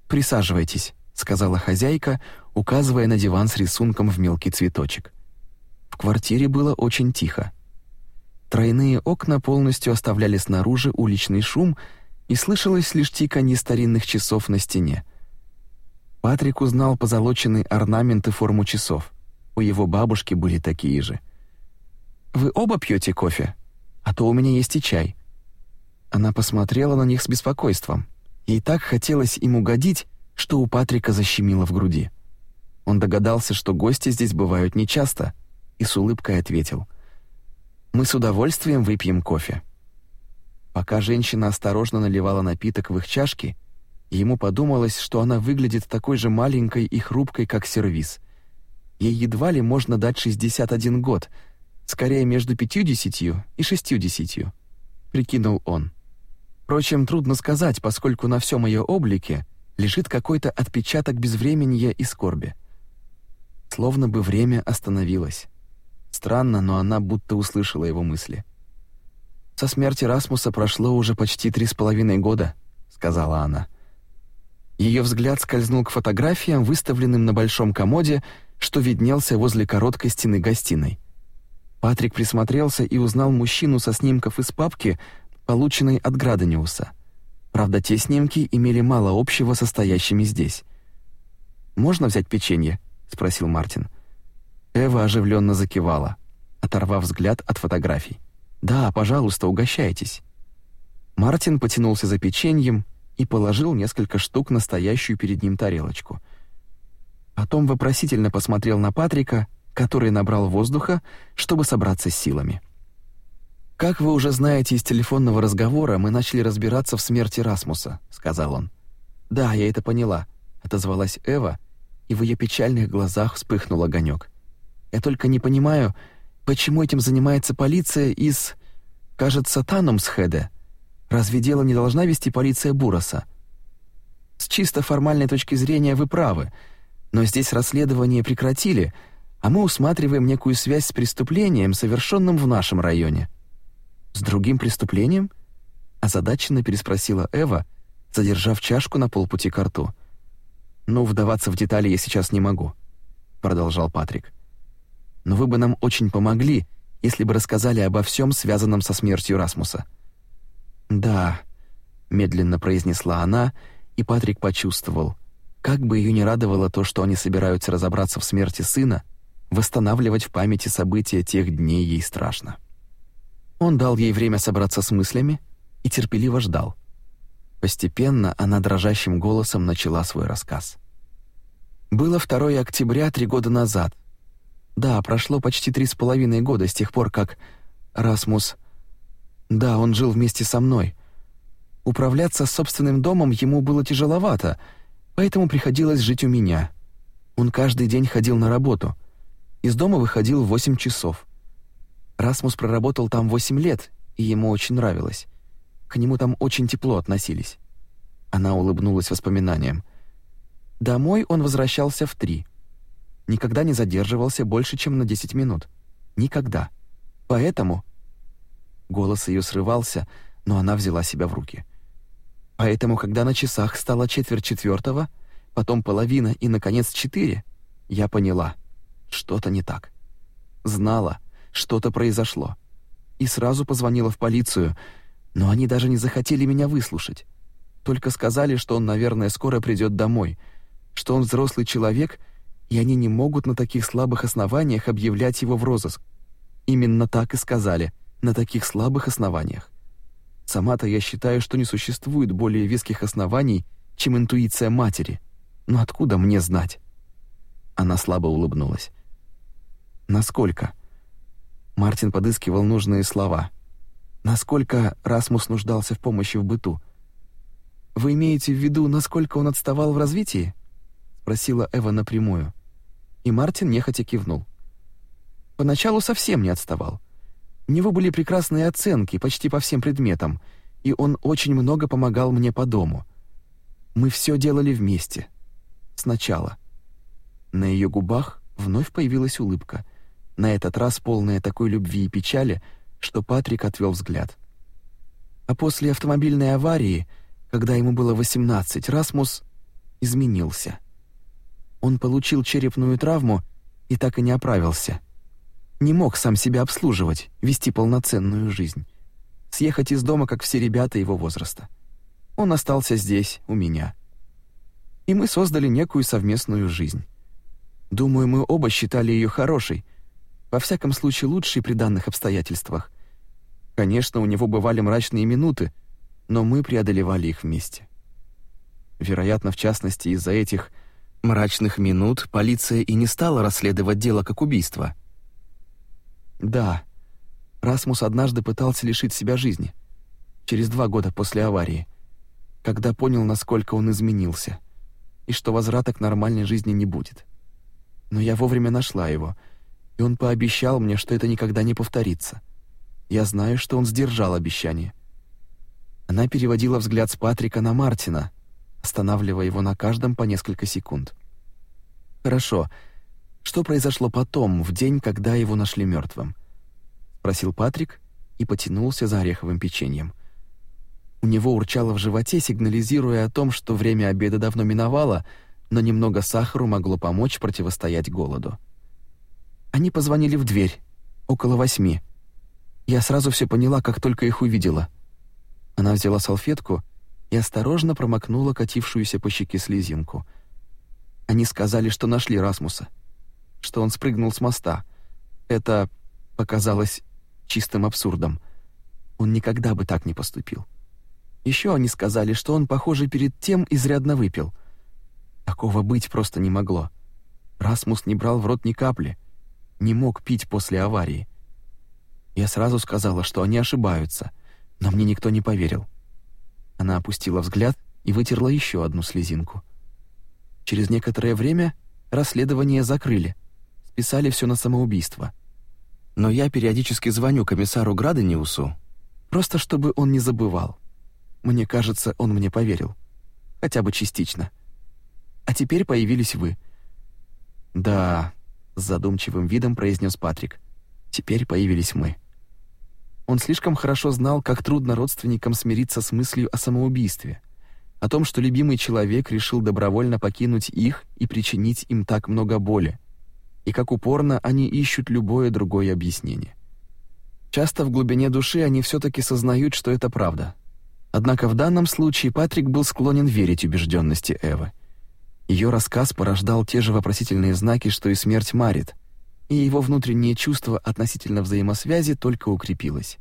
«Присаживайтесь», — сказала хозяйка, указывая на диван с рисунком в мелкий цветочек. В квартире было очень тихо. Тройные окна полностью оставляли снаружи уличный шум, и слышалось лишь тиканье старинных часов на стене. Патрик узнал позолоченный орнамент и форму часов. У его бабушки были такие же. «Вы оба пьете кофе? А то у меня есть и чай», она посмотрела на них с беспокойством. Ей так хотелось им угодить, что у Патрика защемило в груди. Он догадался, что гости здесь бывают нечасто, и с улыбкой ответил: "Мы с удовольствием выпьем кофе". Пока женщина осторожно наливала напиток в их чашки, ему подумалось, что она выглядит такой же маленькой и хрупкой, как сервиз. Ей едва ли можно дать 61 год, скорее между 50 и 60, прикинул он. Впрочем, трудно сказать, поскольку на всем ее облике лежит какой-то отпечаток безвременья и скорби. Словно бы время остановилось. Странно, но она будто услышала его мысли. «Со смерти Расмуса прошло уже почти три с половиной года», — сказала она. Ее взгляд скользнул к фотографиям, выставленным на большом комоде, что виднелся возле короткой стены гостиной. Патрик присмотрелся и узнал мужчину со снимков из папки, полученной от Градониуса. Правда, те снимки имели мало общего со стоящими здесь. «Можно взять печенье?» — спросил Мартин. Эва оживленно закивала, оторвав взгляд от фотографий. «Да, пожалуйста, угощайтесь». Мартин потянулся за печеньем и положил несколько штук на стоящую перед ним тарелочку — Потом вопросительно посмотрел на Патрика, который набрал воздуха, чтобы собраться с силами. «Как вы уже знаете из телефонного разговора, мы начали разбираться в смерти Расмуса», — сказал он. «Да, я это поняла», — отозвалась Эва, и в ее печальных глазах вспыхнул огонек. «Я только не понимаю, почему этим занимается полиция из, кажется, Танумсхеде. Разве дело не должна вести полиция Буроса?» «С чисто формальной точки зрения вы правы», — но здесь расследование прекратили, а мы усматриваем некую связь с преступлением, совершенным в нашем районе». «С другим преступлением?» — озадаченно переспросила Эва, задержав чашку на полпути к рту. «Ну, вдаваться в детали я сейчас не могу», — продолжал Патрик. «Но вы бы нам очень помогли, если бы рассказали обо всем, связанном со смертью Расмуса». «Да», — медленно произнесла она, и Патрик почувствовал — как бы ее не радовало то, что они собираются разобраться в смерти сына, восстанавливать в памяти события тех дней ей страшно. Он дал ей время собраться с мыслями и терпеливо ждал. Постепенно она дрожащим голосом начала свой рассказ. Было 2 октября три года назад. Да, прошло почти три с половиной года с тех пор, как Расмус... Да, он жил вместе со мной. Управляться собственным домом ему было тяжеловато — поэтому приходилось жить у меня. Он каждый день ходил на работу. Из дома выходил в 8 часов. Расмус проработал там 8 лет, и ему очень нравилось. К нему там очень тепло относились. Она улыбнулась воспоминаниям. Домой он возвращался в три. Никогда не задерживался больше, чем на 10 минут. Никогда. Поэтому... Голос ее срывался, но она взяла себя в руки. Поэтому, когда на часах стало четверть четвертого, потом половина и, наконец, четыре, я поняла, что-то не так. Знала, что-то произошло. И сразу позвонила в полицию, но они даже не захотели меня выслушать. Только сказали, что он, наверное, скоро придет домой, что он взрослый человек, и они не могут на таких слабых основаниях объявлять его в розыск. Именно так и сказали, на таких слабых основаниях. Сама-то я считаю, что не существует более веских оснований, чем интуиция матери. Но откуда мне знать? Она слабо улыбнулась. Насколько? Мартин подыскивал нужные слова. Насколько Расмус нуждался в помощи в быту? Вы имеете в виду, насколько он отставал в развитии? спросила Эва напрямую. И Мартин нехотя кивнул. Поначалу совсем не отставал. У него были прекрасные оценки почти по всем предметам, и он очень много помогал мне по дому. Мы все делали вместе. Сначала. На ее губах вновь появилась улыбка, на этот раз полная такой любви и печали, что Патрик отвел взгляд. А после автомобильной аварии, когда ему было 18, Расмус изменился. Он получил черепную травму и так и не оправился не мог сам себя обслуживать, вести полноценную жизнь. Съехать из дома, как все ребята его возраста. Он остался здесь, у меня. И мы создали некую совместную жизнь. Думаю, мы оба считали ее хорошей, во всяком случае лучшей при данных обстоятельствах. Конечно, у него бывали мрачные минуты, но мы преодолевали их вместе. Вероятно, в частности, из-за этих мрачных минут полиция и не стала расследовать дело как убийство. Да, Расмус однажды пытался лишить себя жизни. Через два года после аварии, когда понял, насколько он изменился, и что возврата к нормальной жизни не будет. Но я вовремя нашла его, и он пообещал мне, что это никогда не повторится. Я знаю, что он сдержал обещание. Она переводила взгляд с Патрика на Мартина, останавливая его на каждом по несколько секунд. «Хорошо. Что произошло потом, в день, когда его нашли мертвым? спросил Патрик и потянулся за ореховым печеньем. У него урчало в животе, сигнализируя о том, что время обеда давно миновало, но немного сахару могло помочь противостоять голоду. Они позвонили в дверь около восьми. Я сразу все поняла, как только их увидела. Она взяла салфетку и осторожно промокнула катившуюся по щеке слезинку. Они сказали, что нашли Расмуса, что он спрыгнул с моста. Это показалось чистым абсурдом. Он никогда бы так не поступил. Еще они сказали, что он, похоже, перед тем изрядно выпил. Такого быть просто не могло. Расмус не брал в рот ни капли, не мог пить после аварии. Я сразу сказала, что они ошибаются, но мне никто не поверил. Она опустила взгляд и вытерла еще одну слезинку. Через некоторое время расследование закрыли, списали все на самоубийство — но я периодически звоню комиссару Градениусу, просто чтобы он не забывал. Мне кажется, он мне поверил. Хотя бы частично. А теперь появились вы. Да, с задумчивым видом произнес Патрик. Теперь появились мы. Он слишком хорошо знал, как трудно родственникам смириться с мыслью о самоубийстве, о том, что любимый человек решил добровольно покинуть их и причинить им так много боли и как упорно они ищут любое другое объяснение. Часто в глубине души они все таки сознают, что это правда. Однако в данном случае Патрик был склонен верить убежденности Эвы. Ее рассказ порождал те же вопросительные знаки, что и смерть Марит, и его внутреннее чувство относительно взаимосвязи только укрепилось.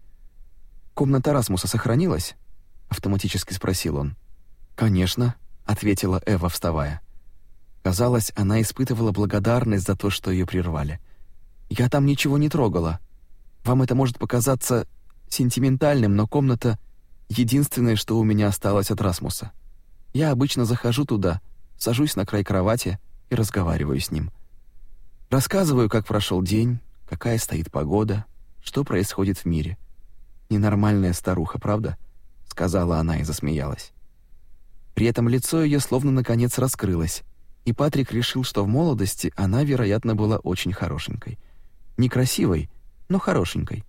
«Комната Расмуса сохранилась?» — автоматически спросил он. «Конечно», — ответила Эва, вставая. Казалось, она испытывала благодарность за то, что ее прервали. «Я там ничего не трогала. Вам это может показаться сентиментальным, но комната — единственное, что у меня осталось от Расмуса. Я обычно захожу туда, сажусь на край кровати и разговариваю с ним. Рассказываю, как прошел день, какая стоит погода, что происходит в мире. Ненормальная старуха, правда?» — сказала она и засмеялась. При этом лицо ее словно наконец раскрылось, и Патрик решил, что в молодости она, вероятно, была очень хорошенькой. Некрасивой, но хорошенькой.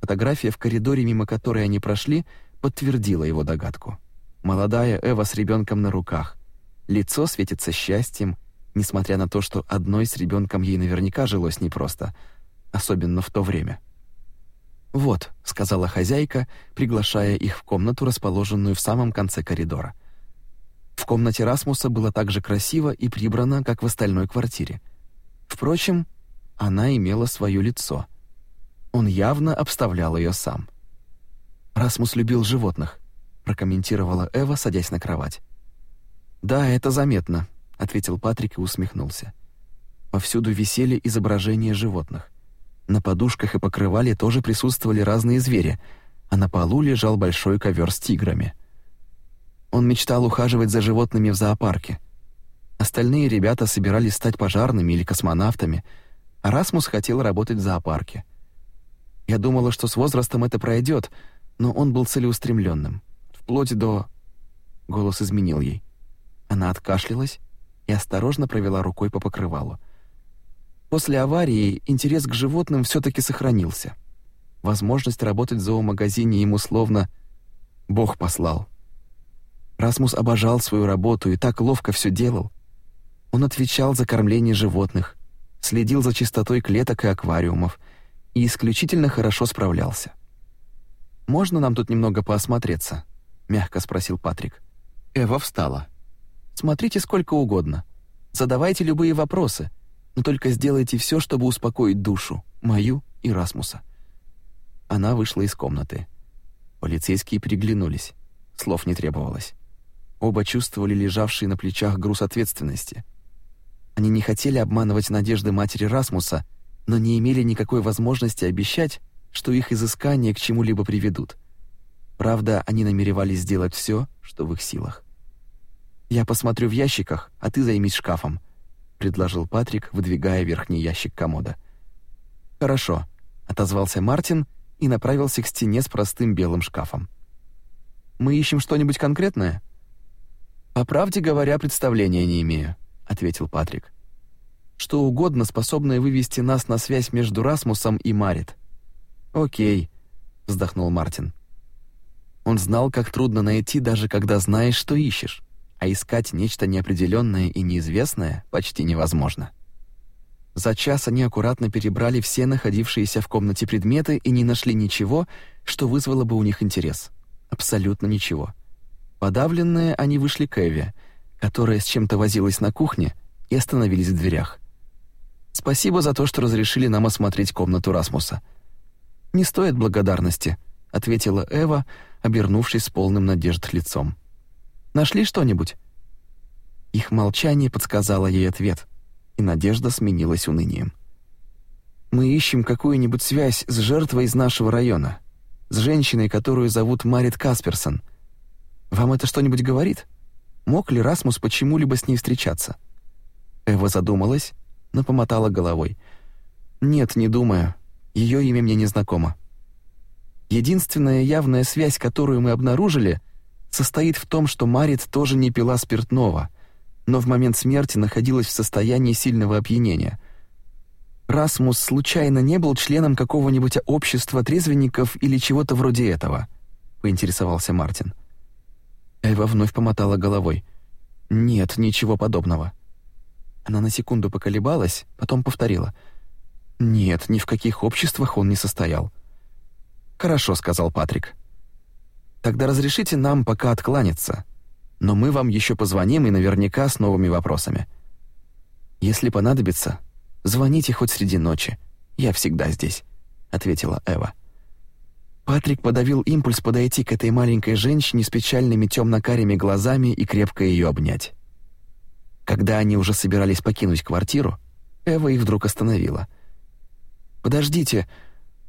Фотография в коридоре, мимо которой они прошли, подтвердила его догадку. Молодая Эва с ребенком на руках. Лицо светится счастьем, несмотря на то, что одной с ребенком ей наверняка жилось непросто, особенно в то время. «Вот», — сказала хозяйка, приглашая их в комнату, расположенную в самом конце коридора — в комнате Расмуса было так же красиво и прибрано, как в остальной квартире. Впрочем, она имела свое лицо. Он явно обставлял ее сам. «Расмус любил животных», — прокомментировала Эва, садясь на кровать. «Да, это заметно», — ответил Патрик и усмехнулся. Повсюду висели изображения животных. На подушках и покрывале тоже присутствовали разные звери, а на полу лежал большой ковер с тиграми — он мечтал ухаживать за животными в зоопарке. Остальные ребята собирались стать пожарными или космонавтами, а Расмус хотел работать в зоопарке. Я думала, что с возрастом это пройдет, но он был целеустремленным, вплоть до... Голос изменил ей. Она откашлялась и осторожно провела рукой по покрывалу. После аварии интерес к животным все таки сохранился. Возможность работать в зоомагазине ему словно Бог послал. Расмус обожал свою работу и так ловко все делал. Он отвечал за кормление животных, следил за чистотой клеток и аквариумов и исключительно хорошо справлялся. «Можно нам тут немного поосмотреться?» — мягко спросил Патрик. Эва встала. «Смотрите сколько угодно. Задавайте любые вопросы, но только сделайте все, чтобы успокоить душу, мою и Расмуса». Она вышла из комнаты. Полицейские переглянулись. Слов не требовалось. Оба чувствовали лежавший на плечах груз ответственности, Они не хотели обманывать надежды матери Расмуса, но не имели никакой возможности обещать, что их изыскания к чему-либо приведут. Правда, они намеревались сделать все, что в их силах. «Я посмотрю в ящиках, а ты займись шкафом», — предложил Патрик, выдвигая верхний ящик комода. «Хорошо», — отозвался Мартин и направился к стене с простым белым шкафом. «Мы ищем что-нибудь конкретное?» «По правде говоря, представления не имею», — ответил Патрик. «Что угодно, способное вывести нас на связь между Расмусом и Марит». «Окей», — вздохнул Мартин. Он знал, как трудно найти, даже когда знаешь, что ищешь а искать нечто неопределенное и неизвестное почти невозможно. За час они аккуратно перебрали все находившиеся в комнате предметы и не нашли ничего, что вызвало бы у них интерес. Абсолютно ничего. Подавленные они вышли к Эве, которая с чем-то возилась на кухне, и остановились в дверях. «Спасибо за то, что разрешили нам осмотреть комнату Расмуса». «Не стоит благодарности», — ответила Эва, обернувшись с полным надежд лицом. Нашли что-нибудь?» Их молчание подсказало ей ответ, и надежда сменилась унынием. «Мы ищем какую-нибудь связь с жертвой из нашего района, с женщиной, которую зовут Марит Касперсон. Вам это что-нибудь говорит? Мог ли Расмус почему-либо с ней встречаться?» Эва задумалась, но помотала головой. «Нет, не думаю. Ее имя мне не знакомо. Единственная явная связь, которую мы обнаружили — состоит в том, что Марит тоже не пила спиртного, но в момент смерти находилась в состоянии сильного опьянения. Расмус случайно не был членом какого-нибудь общества трезвенников или чего-то вроде этого, поинтересовался Мартин. Эва вновь помотала головой. Нет, ничего подобного. Она на секунду поколебалась, потом повторила: "Нет, ни в каких обществах он не состоял". "Хорошо", сказал Патрик. Тогда разрешите нам пока откланяться, но мы вам еще позвоним и наверняка с новыми вопросами. Если понадобится, звоните хоть среди ночи. Я всегда здесь, ответила Эва. Патрик подавил импульс подойти к этой маленькой женщине с печальными темно-карими глазами и крепко ее обнять. Когда они уже собирались покинуть квартиру, Эва их вдруг остановила. «Подождите,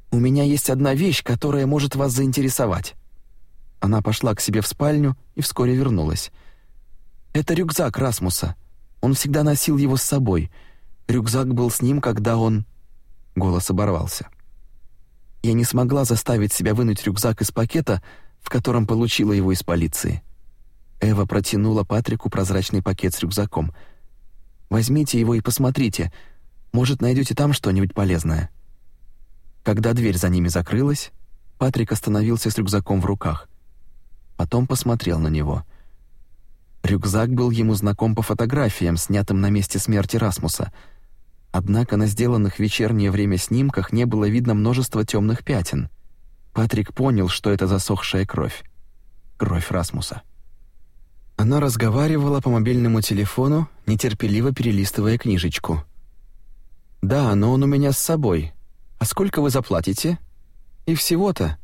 у меня есть одна вещь, которая может вас заинтересовать». Она пошла к себе в спальню и вскоре вернулась. «Это рюкзак Расмуса. Он всегда носил его с собой. Рюкзак был с ним, когда он...» Голос оборвался. Я не смогла заставить себя вынуть рюкзак из пакета, в котором получила его из полиции. Эва протянула Патрику прозрачный пакет с рюкзаком. «Возьмите его и посмотрите. Может, найдете там что-нибудь полезное». Когда дверь за ними закрылась, Патрик остановился с рюкзаком в руках потом посмотрел на него. Рюкзак был ему знаком по фотографиям, снятым на месте смерти Расмуса. Однако на сделанных в вечернее время снимках не было видно множества темных пятен. Патрик понял, что это засохшая кровь. Кровь Расмуса. Она разговаривала по мобильному телефону, нетерпеливо перелистывая книжечку. «Да, но он у меня с собой. А сколько вы заплатите?» «И всего-то»,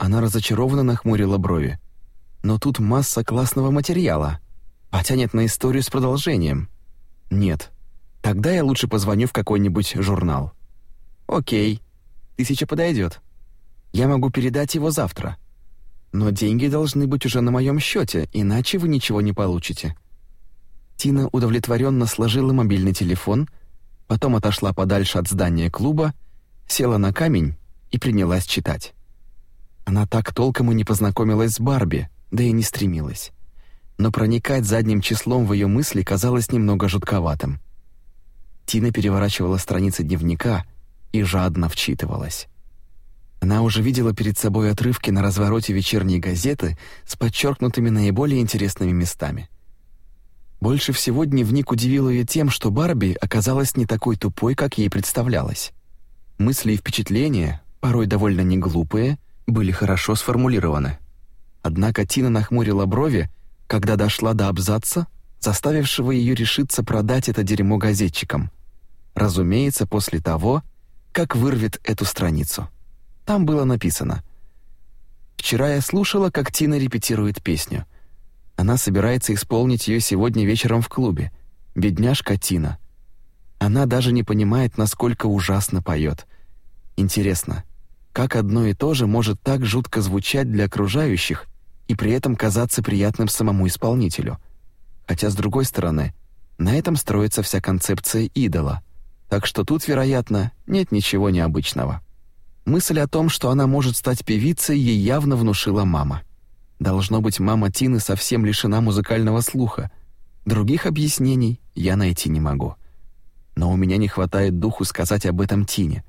она разочарованно нахмурила брови. «Но тут масса классного материала. Потянет на историю с продолжением». «Нет. Тогда я лучше позвоню в какой-нибудь журнал». «Окей. Тысяча подойдет. Я могу передать его завтра. Но деньги должны быть уже на моем счете, иначе вы ничего не получите». Тина удовлетворенно сложила мобильный телефон, потом отошла подальше от здания клуба, села на камень и принялась читать. Она так толком и не познакомилась с Барби, да и не стремилась. Но проникать задним числом в ее мысли казалось немного жутковатым. Тина переворачивала страницы дневника и жадно вчитывалась. Она уже видела перед собой отрывки на развороте вечерней газеты с подчеркнутыми наиболее интересными местами. Больше всего дневник удивил ее тем, что Барби оказалась не такой тупой, как ей представлялось. Мысли и впечатления, порой довольно неглупые, были хорошо сформулированы. Однако Тина нахмурила брови, когда дошла до абзаца, заставившего ее решиться продать это дерьмо газетчикам. Разумеется, после того, как вырвет эту страницу. Там было написано: Вчера я слушала, как Тина репетирует песню. Она собирается исполнить ее сегодня вечером в клубе. Бедняжка Тина. Она даже не понимает, насколько ужасно поет. Интересно, как одно и то же может так жутко звучать для окружающих и при этом казаться приятным самому исполнителю? Хотя, с другой стороны, на этом строится вся концепция идола. Так что тут, вероятно, нет ничего необычного. Мысль о том, что она может стать певицей, ей явно внушила мама. Должно быть, мама Тины совсем лишена музыкального слуха. Других объяснений я найти не могу. Но у меня не хватает духу сказать об этом Тине.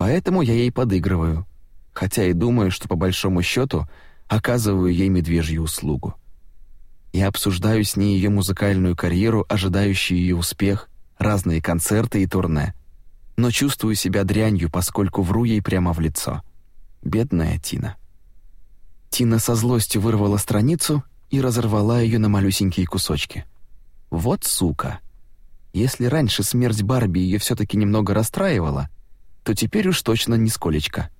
Поэтому я ей подыгрываю, хотя и думаю, что по большому счету оказываю ей медвежью услугу. Я обсуждаю с ней ее музыкальную карьеру, ожидающую ее успех, разные концерты и турне. Но чувствую себя дрянью, поскольку вру ей прямо в лицо. Бедная Тина. Тина со злостью вырвала страницу и разорвала ее на малюсенькие кусочки. Вот сука. Если раньше смерть Барби ее все таки немного расстраивала, то теперь уж точно нисколечко.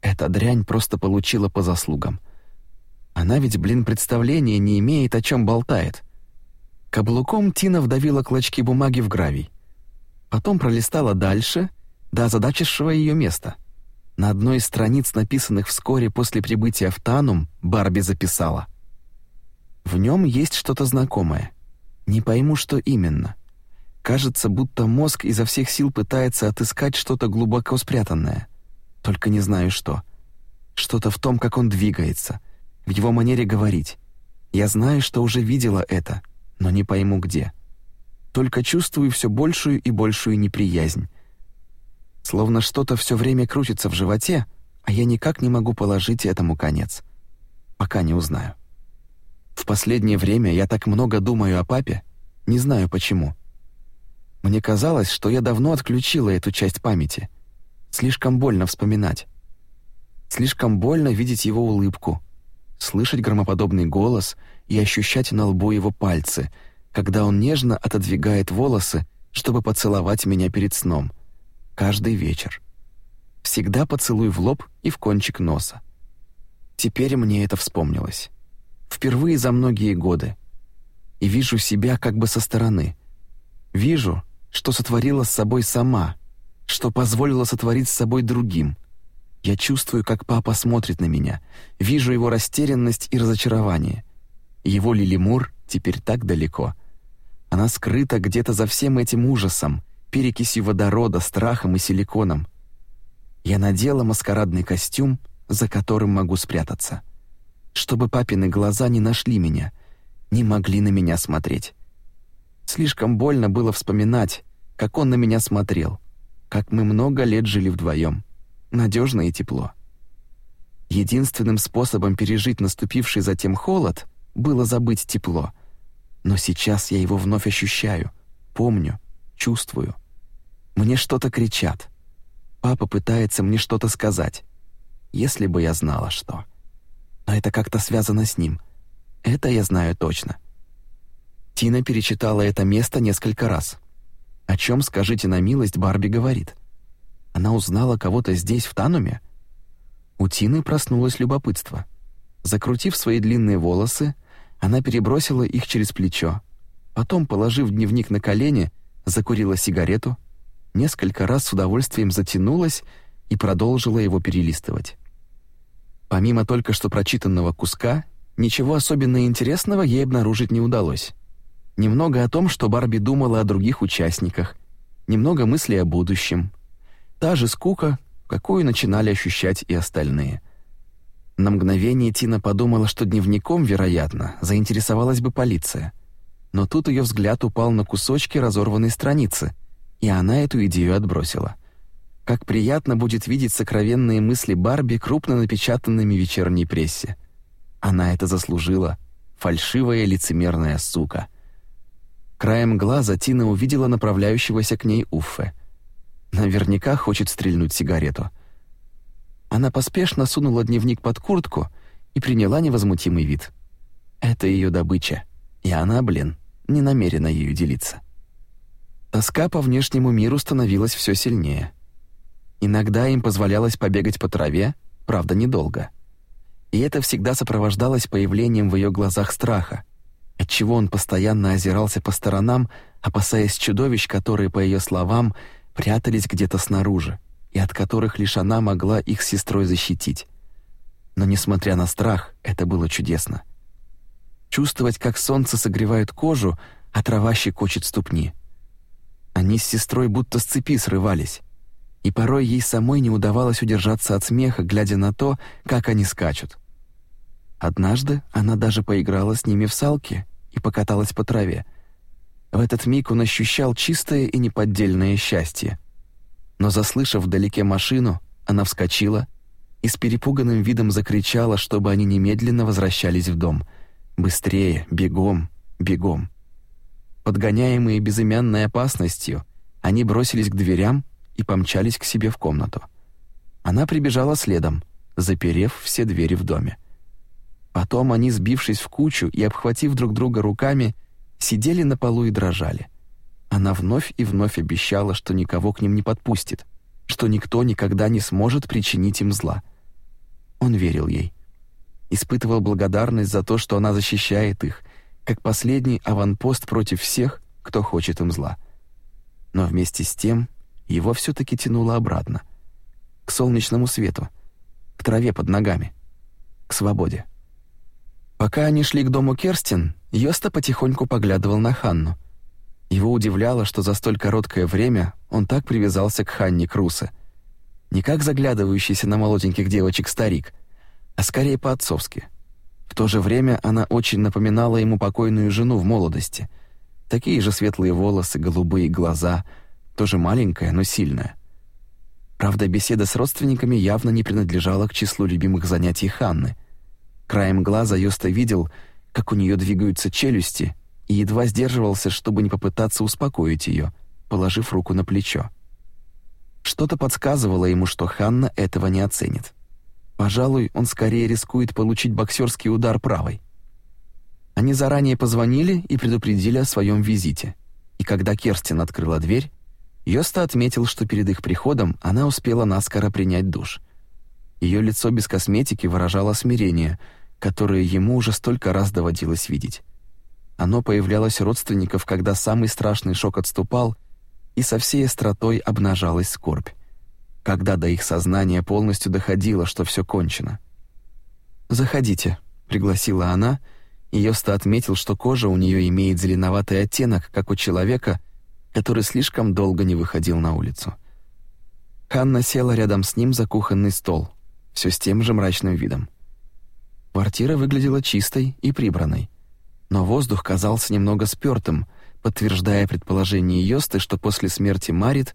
Эта дрянь просто получила по заслугам. Она ведь, блин, представления не имеет, о чем болтает. Каблуком Тина вдавила клочки бумаги в гравий. Потом пролистала дальше, до озадачившего ее места. На одной из страниц, написанных вскоре после прибытия в Танум, Барби записала. В нем есть что-то знакомое. Не пойму, что именно. Кажется, будто мозг изо всех сил пытается отыскать что-то глубоко спрятанное. Только не знаю что. Что-то в том, как он двигается, в его манере говорить. Я знаю, что уже видела это, но не пойму где. Только чувствую все большую и большую неприязнь. Словно что-то все время крутится в животе, а я никак не могу положить этому конец. Пока не узнаю. В последнее время я так много думаю о папе, не знаю почему. Мне казалось, что я давно отключила эту часть памяти. Слишком больно вспоминать. Слишком больно видеть его улыбку, слышать громоподобный голос и ощущать на лбу его пальцы, когда он нежно отодвигает волосы, чтобы поцеловать меня перед сном. Каждый вечер. Всегда поцелуй в лоб и в кончик носа. Теперь мне это вспомнилось. Впервые за многие годы. И вижу себя как бы со стороны. Вижу, что сотворила с собой сама, что позволила сотворить с собой другим. Я чувствую, как папа смотрит на меня, вижу его растерянность и разочарование. Его Лилимур теперь так далеко. Она скрыта где-то за всем этим ужасом, перекисью водорода, страхом и силиконом. Я надела маскарадный костюм, за которым могу спрятаться. Чтобы папины глаза не нашли меня, не могли на меня смотреть. Слишком больно было вспоминать, как он на меня смотрел, как мы много лет жили вдвоем, надежно и тепло. Единственным способом пережить наступивший затем холод было забыть тепло. Но сейчас я его вновь ощущаю, помню, чувствую. Мне что-то кричат. Папа пытается мне что-то сказать. Если бы я знала, что. Но это как-то связано с ним. Это я знаю точно. — Тина перечитала это место несколько раз. О чем, скажите на милость, Барби говорит? Она узнала кого-то здесь, в Тануме? У Тины проснулось любопытство. Закрутив свои длинные волосы, она перебросила их через плечо. Потом, положив дневник на колени, закурила сигарету, несколько раз с удовольствием затянулась и продолжила его перелистывать. Помимо только что прочитанного куска, ничего особенно интересного ей обнаружить не удалось. Немного о том, что Барби думала о других участниках, немного мыслей о будущем. Та же скука, какую начинали ощущать и остальные. На мгновение Тина подумала, что дневником, вероятно, заинтересовалась бы полиция. Но тут ее взгляд упал на кусочки разорванной страницы, и она эту идею отбросила. Как приятно будет видеть сокровенные мысли Барби крупно напечатанными в вечерней прессе. Она это заслужила, фальшивая лицемерная сука — Краем глаза Тина увидела направляющегося к ней Уффе. Наверняка хочет стрельнуть сигарету. Она поспешно сунула дневник под куртку и приняла невозмутимый вид. Это ее добыча, и она, блин, не намерена ею делиться. Тоска по внешнему миру становилась все сильнее. Иногда им позволялось побегать по траве, правда, недолго. И это всегда сопровождалось появлением в ее глазах страха, отчего он постоянно озирался по сторонам, опасаясь чудовищ, которые, по ее словам, прятались где-то снаружи и от которых лишь она могла их с сестрой защитить. Но несмотря на страх, это было чудесно. Чувствовать, как солнце согревает кожу, а трава щекочет ступни. Они с сестрой будто с цепи срывались, и порой ей самой не удавалось удержаться от смеха, глядя на то, как они скачут. Однажды она даже поиграла с ними в салки и покаталась по траве. В этот миг он ощущал чистое и неподдельное счастье. Но заслышав вдалеке машину, она вскочила и с перепуганным видом закричала, чтобы они немедленно возвращались в дом. Быстрее, бегом, бегом. Подгоняемые безымянной опасностью, они бросились к дверям и помчались к себе в комнату. Она прибежала следом, заперев все двери в доме. Потом они, сбившись в кучу и обхватив друг друга руками, сидели на полу и дрожали. Она вновь и вновь обещала, что никого к ним не подпустит, что никто никогда не сможет причинить им зла. Он верил ей. Испытывал благодарность за то, что она защищает их, как последний аванпост против всех, кто хочет им зла. Но вместе с тем его все таки тянуло обратно, к солнечному свету, к траве под ногами, к свободе. Пока они шли к дому Керстин, Йоста потихоньку поглядывал на Ханну. Его удивляло, что за столь короткое время он так привязался к Ханне Крусе. Не как заглядывающийся на молоденьких девочек старик, а скорее по-отцовски. В то же время она очень напоминала ему покойную жену в молодости. Такие же светлые волосы, голубые глаза, тоже маленькая, но сильная. Правда, беседа с родственниками явно не принадлежала к числу любимых занятий Ханны — Краем глаза Йоста видел, как у нее двигаются челюсти, и едва сдерживался, чтобы не попытаться успокоить ее, положив руку на плечо. Что-то подсказывало ему, что Ханна этого не оценит. Пожалуй, он скорее рискует получить боксерский удар правой. Они заранее позвонили и предупредили о своем визите. И когда Керстин открыла дверь, Йоста отметил, что перед их приходом она успела наскоро принять душ. Ее лицо без косметики выражало смирение — которые ему уже столько раз доводилось видеть. Оно появлялось у родственников, когда самый страшный шок отступал, и со всей остротой обнажалась скорбь, когда до их сознания полностью доходило, что все кончено. «Заходите», — пригласила она, и Йоста отметил, что кожа у нее имеет зеленоватый оттенок, как у человека, который слишком долго не выходил на улицу. Ханна села рядом с ним за кухонный стол, все с тем же мрачным видом. Квартира выглядела чистой и прибранной, но воздух казался немного спёртым, подтверждая предположение Йосты, что после смерти Марит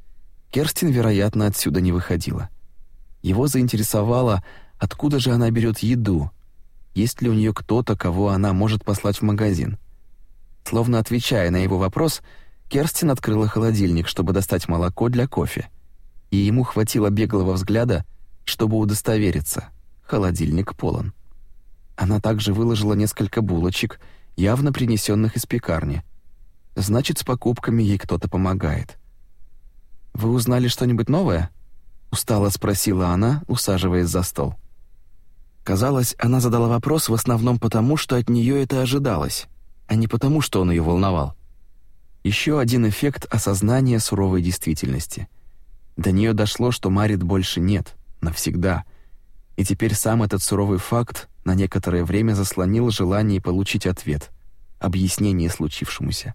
Керстин, вероятно, отсюда не выходила. Его заинтересовало, откуда же она берет еду, есть ли у нее кто-то, кого она может послать в магазин. Словно отвечая на его вопрос, Керстин открыла холодильник, чтобы достать молоко для кофе. И ему хватило беглого взгляда, чтобы удостовериться. Холодильник полон. Она также выложила несколько булочек, явно принесенных из пекарни. Значит, с покупками ей кто-то помогает. «Вы узнали что-нибудь новое?» — устало спросила она, усаживаясь за стол. Казалось, она задала вопрос в основном потому, что от нее это ожидалось, а не потому, что он ее волновал. Еще один эффект осознания суровой действительности. До нее дошло, что Марит больше нет, навсегда. И теперь сам этот суровый факт на некоторое время заслонил желание получить ответ, объяснение случившемуся.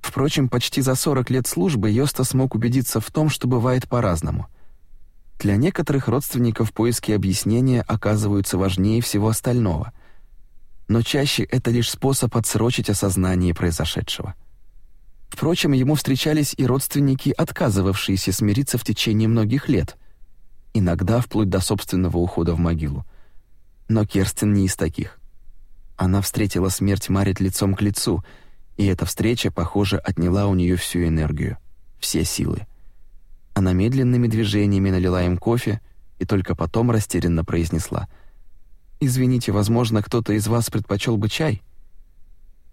Впрочем, почти за 40 лет службы Йоста смог убедиться в том, что бывает по-разному. Для некоторых родственников поиски объяснения оказываются важнее всего остального. Но чаще это лишь способ отсрочить осознание произошедшего. Впрочем, ему встречались и родственники, отказывавшиеся смириться в течение многих лет, иногда вплоть до собственного ухода в могилу. Но Керстин не из таких. Она встретила смерть Марит лицом к лицу, и эта встреча, похоже, отняла у нее всю энергию, все силы. Она медленными движениями налила им кофе и только потом растерянно произнесла: "Извините, возможно, кто-то из вас предпочел бы чай?"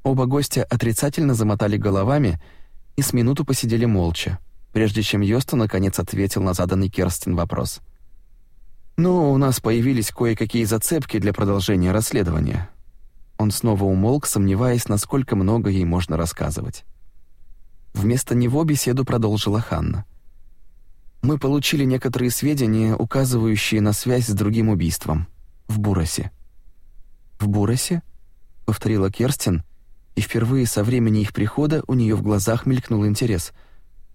Оба гостя отрицательно замотали головами и с минуту посидели молча, прежде чем Йоста наконец ответил на заданный Керстин вопрос. «Ну, у нас появились кое-какие зацепки для продолжения расследования. Он снова умолк, сомневаясь, насколько много ей можно рассказывать. Вместо него беседу продолжила Ханна. «Мы получили некоторые сведения, указывающие на связь с другим убийством. В Буросе». «В Буросе?» — повторила Керстин, и впервые со времени их прихода у нее в глазах мелькнул интерес.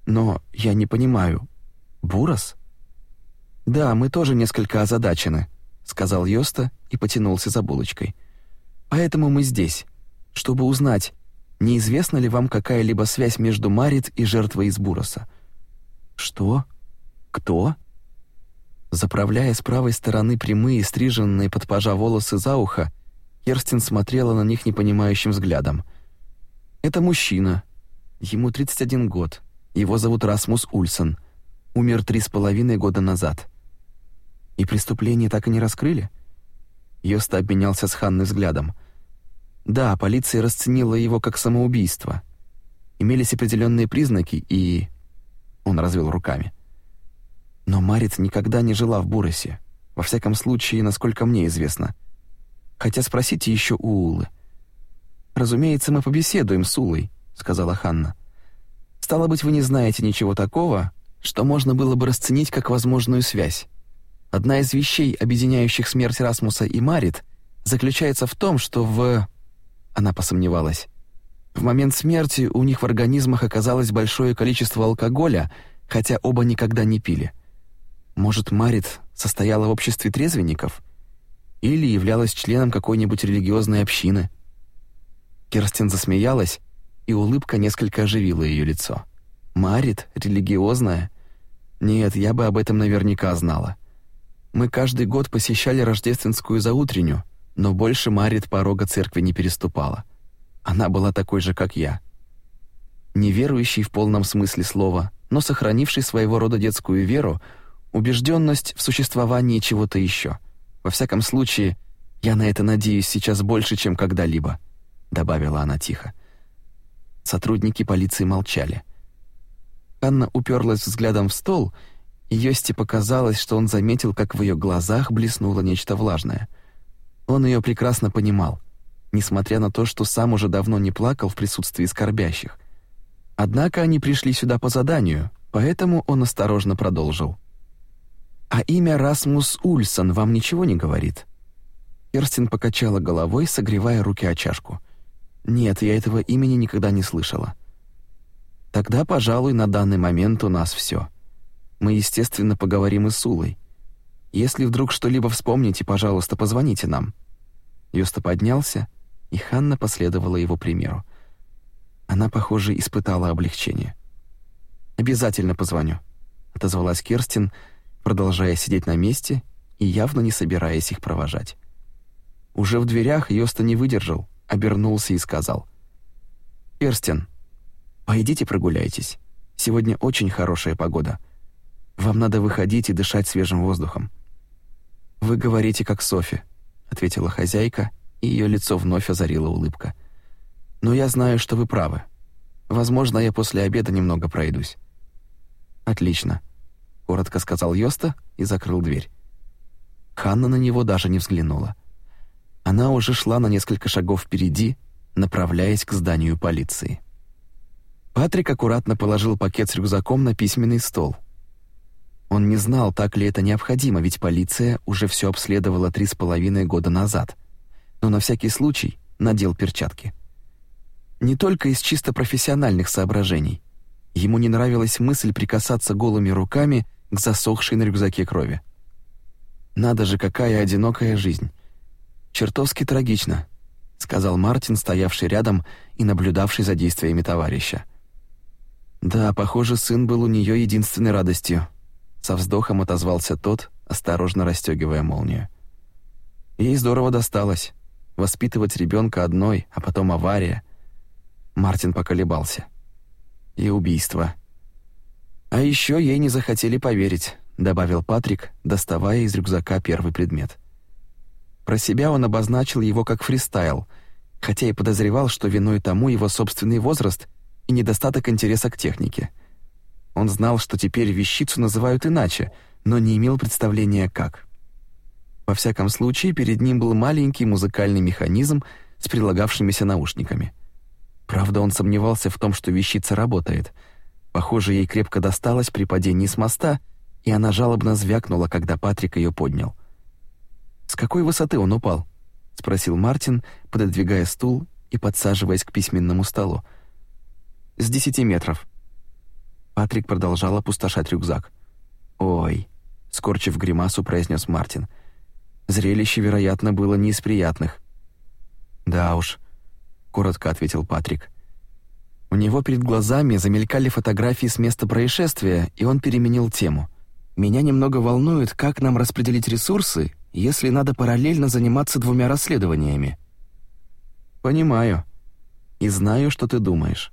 «Но я не понимаю. Бурос?» «Да, мы тоже несколько озадачены», — сказал Йоста и потянулся за булочкой. «Поэтому мы здесь, чтобы узнать, неизвестна ли вам какая-либо связь между Марит и жертвой из Буроса». «Что? Кто?» Заправляя с правой стороны прямые, стриженные под пажа волосы за ухо, Керстин смотрела на них непонимающим взглядом. «Это мужчина. Ему 31 год. Его зовут Расмус Ульсон. Умер три с половиной года назад. И преступление так и не раскрыли? Йоста обменялся с Ханной взглядом. Да, полиция расценила его как самоубийство. Имелись определенные признаки, и... Он развел руками. Но Марит никогда не жила в Буросе. Во всяком случае, насколько мне известно. Хотя спросите еще у Улы. «Разумеется, мы побеседуем с Улой», — сказала Ханна. «Стало быть, вы не знаете ничего такого, что можно было бы расценить как возможную связь. Одна из вещей, объединяющих смерть Расмуса и Марит, заключается в том, что в... Она посомневалась. В момент смерти у них в организмах оказалось большое количество алкоголя, хотя оба никогда не пили. Может, Марит состояла в обществе трезвенников? Или являлась членом какой-нибудь религиозной общины? Керстин засмеялась, и улыбка несколько оживила ее лицо. «Марит? Религиозная? Нет, я бы об этом наверняка знала. Мы каждый год посещали рождественскую заутренню, но больше Марит порога церкви не переступала. Она была такой же, как я. Неверующий в полном смысле слова, но сохранивший своего рода детскую веру, убежденность в существовании чего-то еще. Во всяком случае, я на это надеюсь сейчас больше, чем когда-либо», — добавила она тихо. Сотрудники полиции молчали. Анна уперлась взглядом в стол — Йости показалось, что он заметил, как в ее глазах блеснуло нечто влажное. Он ее прекрасно понимал, несмотря на то, что сам уже давно не плакал в присутствии скорбящих. Однако они пришли сюда по заданию, поэтому он осторожно продолжил. «А имя Расмус Ульсон вам ничего не говорит?» Керстин покачала головой, согревая руки о чашку. «Нет, я этого имени никогда не слышала». «Тогда, пожалуй, на данный момент у нас все мы, естественно, поговорим и с Улой. Если вдруг что-либо вспомните, пожалуйста, позвоните нам». Юста поднялся, и Ханна последовала его примеру. Она, похоже, испытала облегчение. «Обязательно позвоню», — отозвалась Керстин, продолжая сидеть на месте и явно не собираясь их провожать. Уже в дверях Йоста не выдержал, обернулся и сказал. «Керстин, пойдите прогуляйтесь. Сегодня очень хорошая погода. Вам надо выходить и дышать свежим воздухом». «Вы говорите, как Софи», — ответила хозяйка, и ее лицо вновь озарила улыбка. «Но я знаю, что вы правы. Возможно, я после обеда немного пройдусь». «Отлично», — коротко сказал Йоста и закрыл дверь. Ханна на него даже не взглянула. Она уже шла на несколько шагов впереди, направляясь к зданию полиции. Патрик аккуратно положил пакет с рюкзаком на письменный стол — он не знал, так ли это необходимо, ведь полиция уже все обследовала три с половиной года назад. Но на всякий случай надел перчатки. Не только из чисто профессиональных соображений. Ему не нравилась мысль прикасаться голыми руками к засохшей на рюкзаке крови. «Надо же, какая одинокая жизнь! Чертовски трагично», — сказал Мартин, стоявший рядом и наблюдавший за действиями товарища. «Да, похоже, сын был у нее единственной радостью», со вздохом отозвался тот, осторожно расстегивая молнию. Ей здорово досталось. Воспитывать ребенка одной, а потом авария. Мартин поколебался. И убийство. А еще ей не захотели поверить, добавил Патрик, доставая из рюкзака первый предмет. Про себя он обозначил его как фристайл, хотя и подозревал, что виной тому его собственный возраст и недостаток интереса к технике — он знал, что теперь вещицу называют иначе, но не имел представления как. Во всяком случае, перед ним был маленький музыкальный механизм с прилагавшимися наушниками. Правда, он сомневался в том, что вещица работает. Похоже, ей крепко досталось при падении с моста, и она жалобно звякнула, когда Патрик ее поднял. «С какой высоты он упал?» — спросил Мартин, пододвигая стул и подсаживаясь к письменному столу. «С десяти метров». Патрик продолжал опустошать рюкзак. «Ой», — скорчив гримасу, произнес Мартин. «Зрелище, вероятно, было не из приятных». «Да уж», — коротко ответил Патрик. У него перед глазами замелькали фотографии с места происшествия, и он переменил тему. «Меня немного волнует, как нам распределить ресурсы, если надо параллельно заниматься двумя расследованиями». «Понимаю. И знаю, что ты думаешь.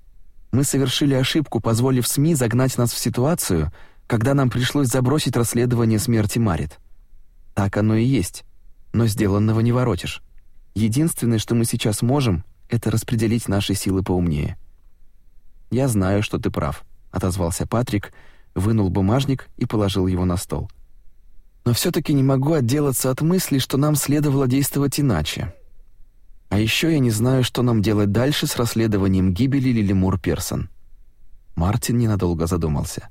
Мы совершили ошибку, позволив СМИ загнать нас в ситуацию, когда нам пришлось забросить расследование смерти Марит. Так оно и есть, но сделанного не воротишь. Единственное, что мы сейчас можем, это распределить наши силы поумнее. Я знаю, что ты прав, отозвался Патрик, вынул бумажник и положил его на стол. Но все таки не могу отделаться от мысли, что нам следовало действовать иначе. А еще я не знаю, что нам делать дальше с расследованием гибели Лилимур Персон. Мартин ненадолго задумался.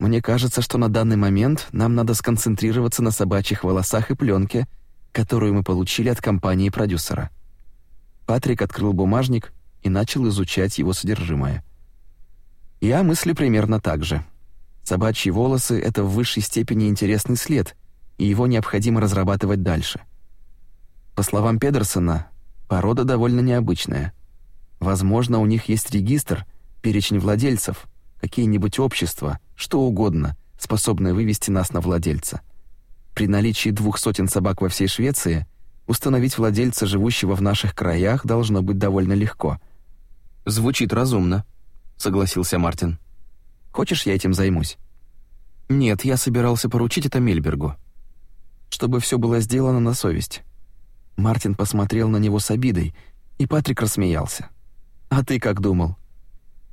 Мне кажется, что на данный момент нам надо сконцентрироваться на собачьих волосах и пленке, которую мы получили от компании-продюсера. Патрик открыл бумажник и начал изучать его содержимое. Я мыслю примерно так же. Собачьи волосы — это в высшей степени интересный след, и его необходимо разрабатывать дальше. По словам Педерсона, порода довольно необычная. Возможно, у них есть регистр, перечень владельцев, какие-нибудь общества, что угодно, способное вывести нас на владельца. При наличии двух сотен собак во всей Швеции установить владельца, живущего в наших краях, должно быть довольно легко. Звучит разумно, согласился Мартин. Хочешь, я этим займусь? Нет, я собирался поручить это Мельбергу. Чтобы все было сделано на совесть. Мартин посмотрел на него с обидой, и Патрик рассмеялся. А ты как думал?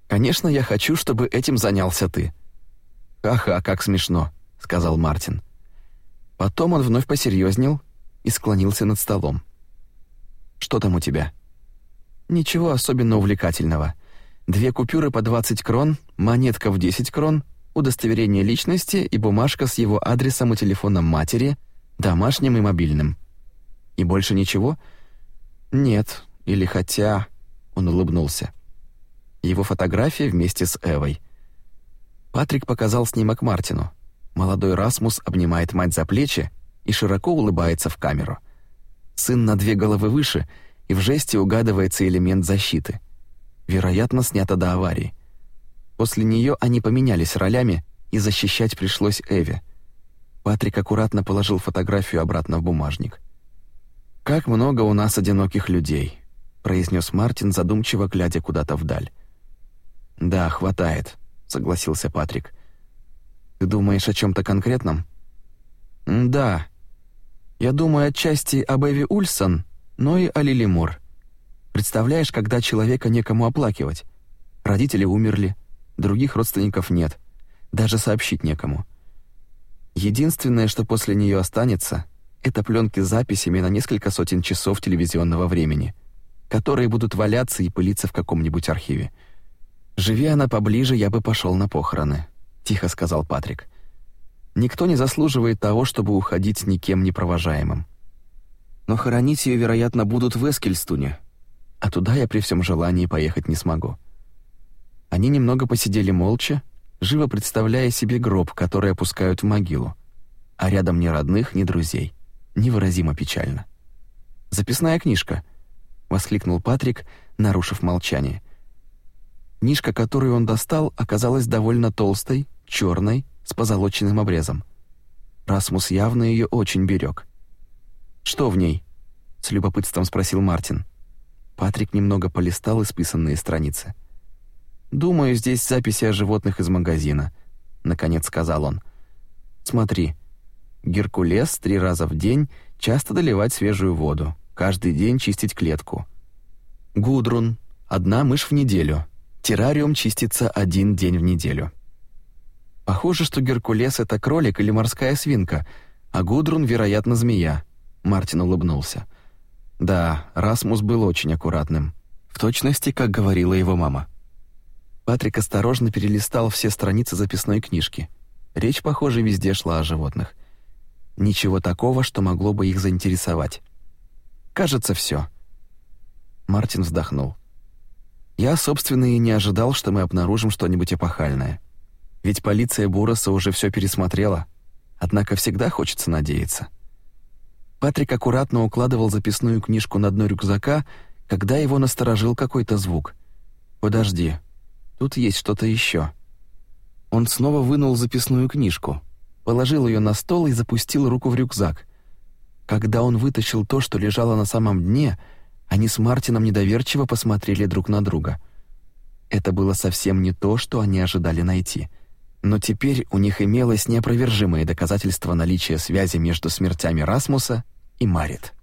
Конечно, я хочу, чтобы этим занялся ты. Ха-ха, как смешно, сказал Мартин. Потом он вновь посерьезнел и склонился над столом. Что там у тебя? Ничего особенно увлекательного. Две купюры по 20 крон, монетка в 10 крон, удостоверение личности и бумажка с его адресом и телефоном матери, домашним и мобильным. И больше ничего? Нет, или хотя, он улыбнулся его фотография вместе с Эвой. Патрик показал снимок Мартину. Молодой Расмус обнимает мать за плечи и широко улыбается в камеру. Сын на две головы выше, и в жесте угадывается элемент защиты. Вероятно, снято до аварии. После нее они поменялись ролями, и защищать пришлось Эве. Патрик аккуратно положил фотографию обратно в бумажник. «Как много у нас одиноких людей», — произнес Мартин, задумчиво глядя куда-то вдаль. «Да, хватает», — согласился Патрик. «Ты думаешь о чем то конкретном?» «Да. Я думаю отчасти об Эви Ульсон, но и о Лили Мур. Представляешь, когда человека некому оплакивать? Родители умерли, других родственников нет, даже сообщить некому. Единственное, что после нее останется, это пленки с записями на несколько сотен часов телевизионного времени, которые будут валяться и пылиться в каком-нибудь архиве. «Живи она поближе, я бы пошел на похороны», — тихо сказал Патрик. «Никто не заслуживает того, чтобы уходить никем не провожаемым. Но хоронить ее, вероятно, будут в Эскельстуне, а туда я при всем желании поехать не смогу». Они немного посидели молча, живо представляя себе гроб, который опускают в могилу, а рядом ни родных, ни друзей. Невыразимо печально. «Записная книжка», — воскликнул Патрик, нарушив молчание — Книжка, которую он достал, оказалась довольно толстой, черной, с позолоченным обрезом. Расмус явно ее очень берег. «Что в ней?» — с любопытством спросил Мартин. Патрик немного полистал исписанные страницы. «Думаю, здесь записи о животных из магазина», — наконец сказал он. «Смотри. Геркулес три раза в день часто доливать свежую воду, каждый день чистить клетку. Гудрун — одна мышь в неделю, Террариум чистится один день в неделю. Похоже, что Геркулес — это кролик или морская свинка, а Гудрун, вероятно, змея. Мартин улыбнулся. Да, Расмус был очень аккуратным. В точности, как говорила его мама. Патрик осторожно перелистал все страницы записной книжки. Речь, похоже, везде шла о животных. Ничего такого, что могло бы их заинтересовать. Кажется, все. Мартин вздохнул. Я, собственно, и не ожидал, что мы обнаружим что-нибудь эпохальное. Ведь полиция Буроса уже все пересмотрела. Однако всегда хочется надеяться. Патрик аккуратно укладывал записную книжку на дно рюкзака, когда его насторожил какой-то звук. «Подожди, тут есть что-то еще». Он снова вынул записную книжку, положил ее на стол и запустил руку в рюкзак. Когда он вытащил то, что лежало на самом дне, они с Мартином недоверчиво посмотрели друг на друга. Это было совсем не то, что они ожидали найти — но теперь у них имелось неопровержимое доказательство наличия связи между смертями Расмуса и Марит.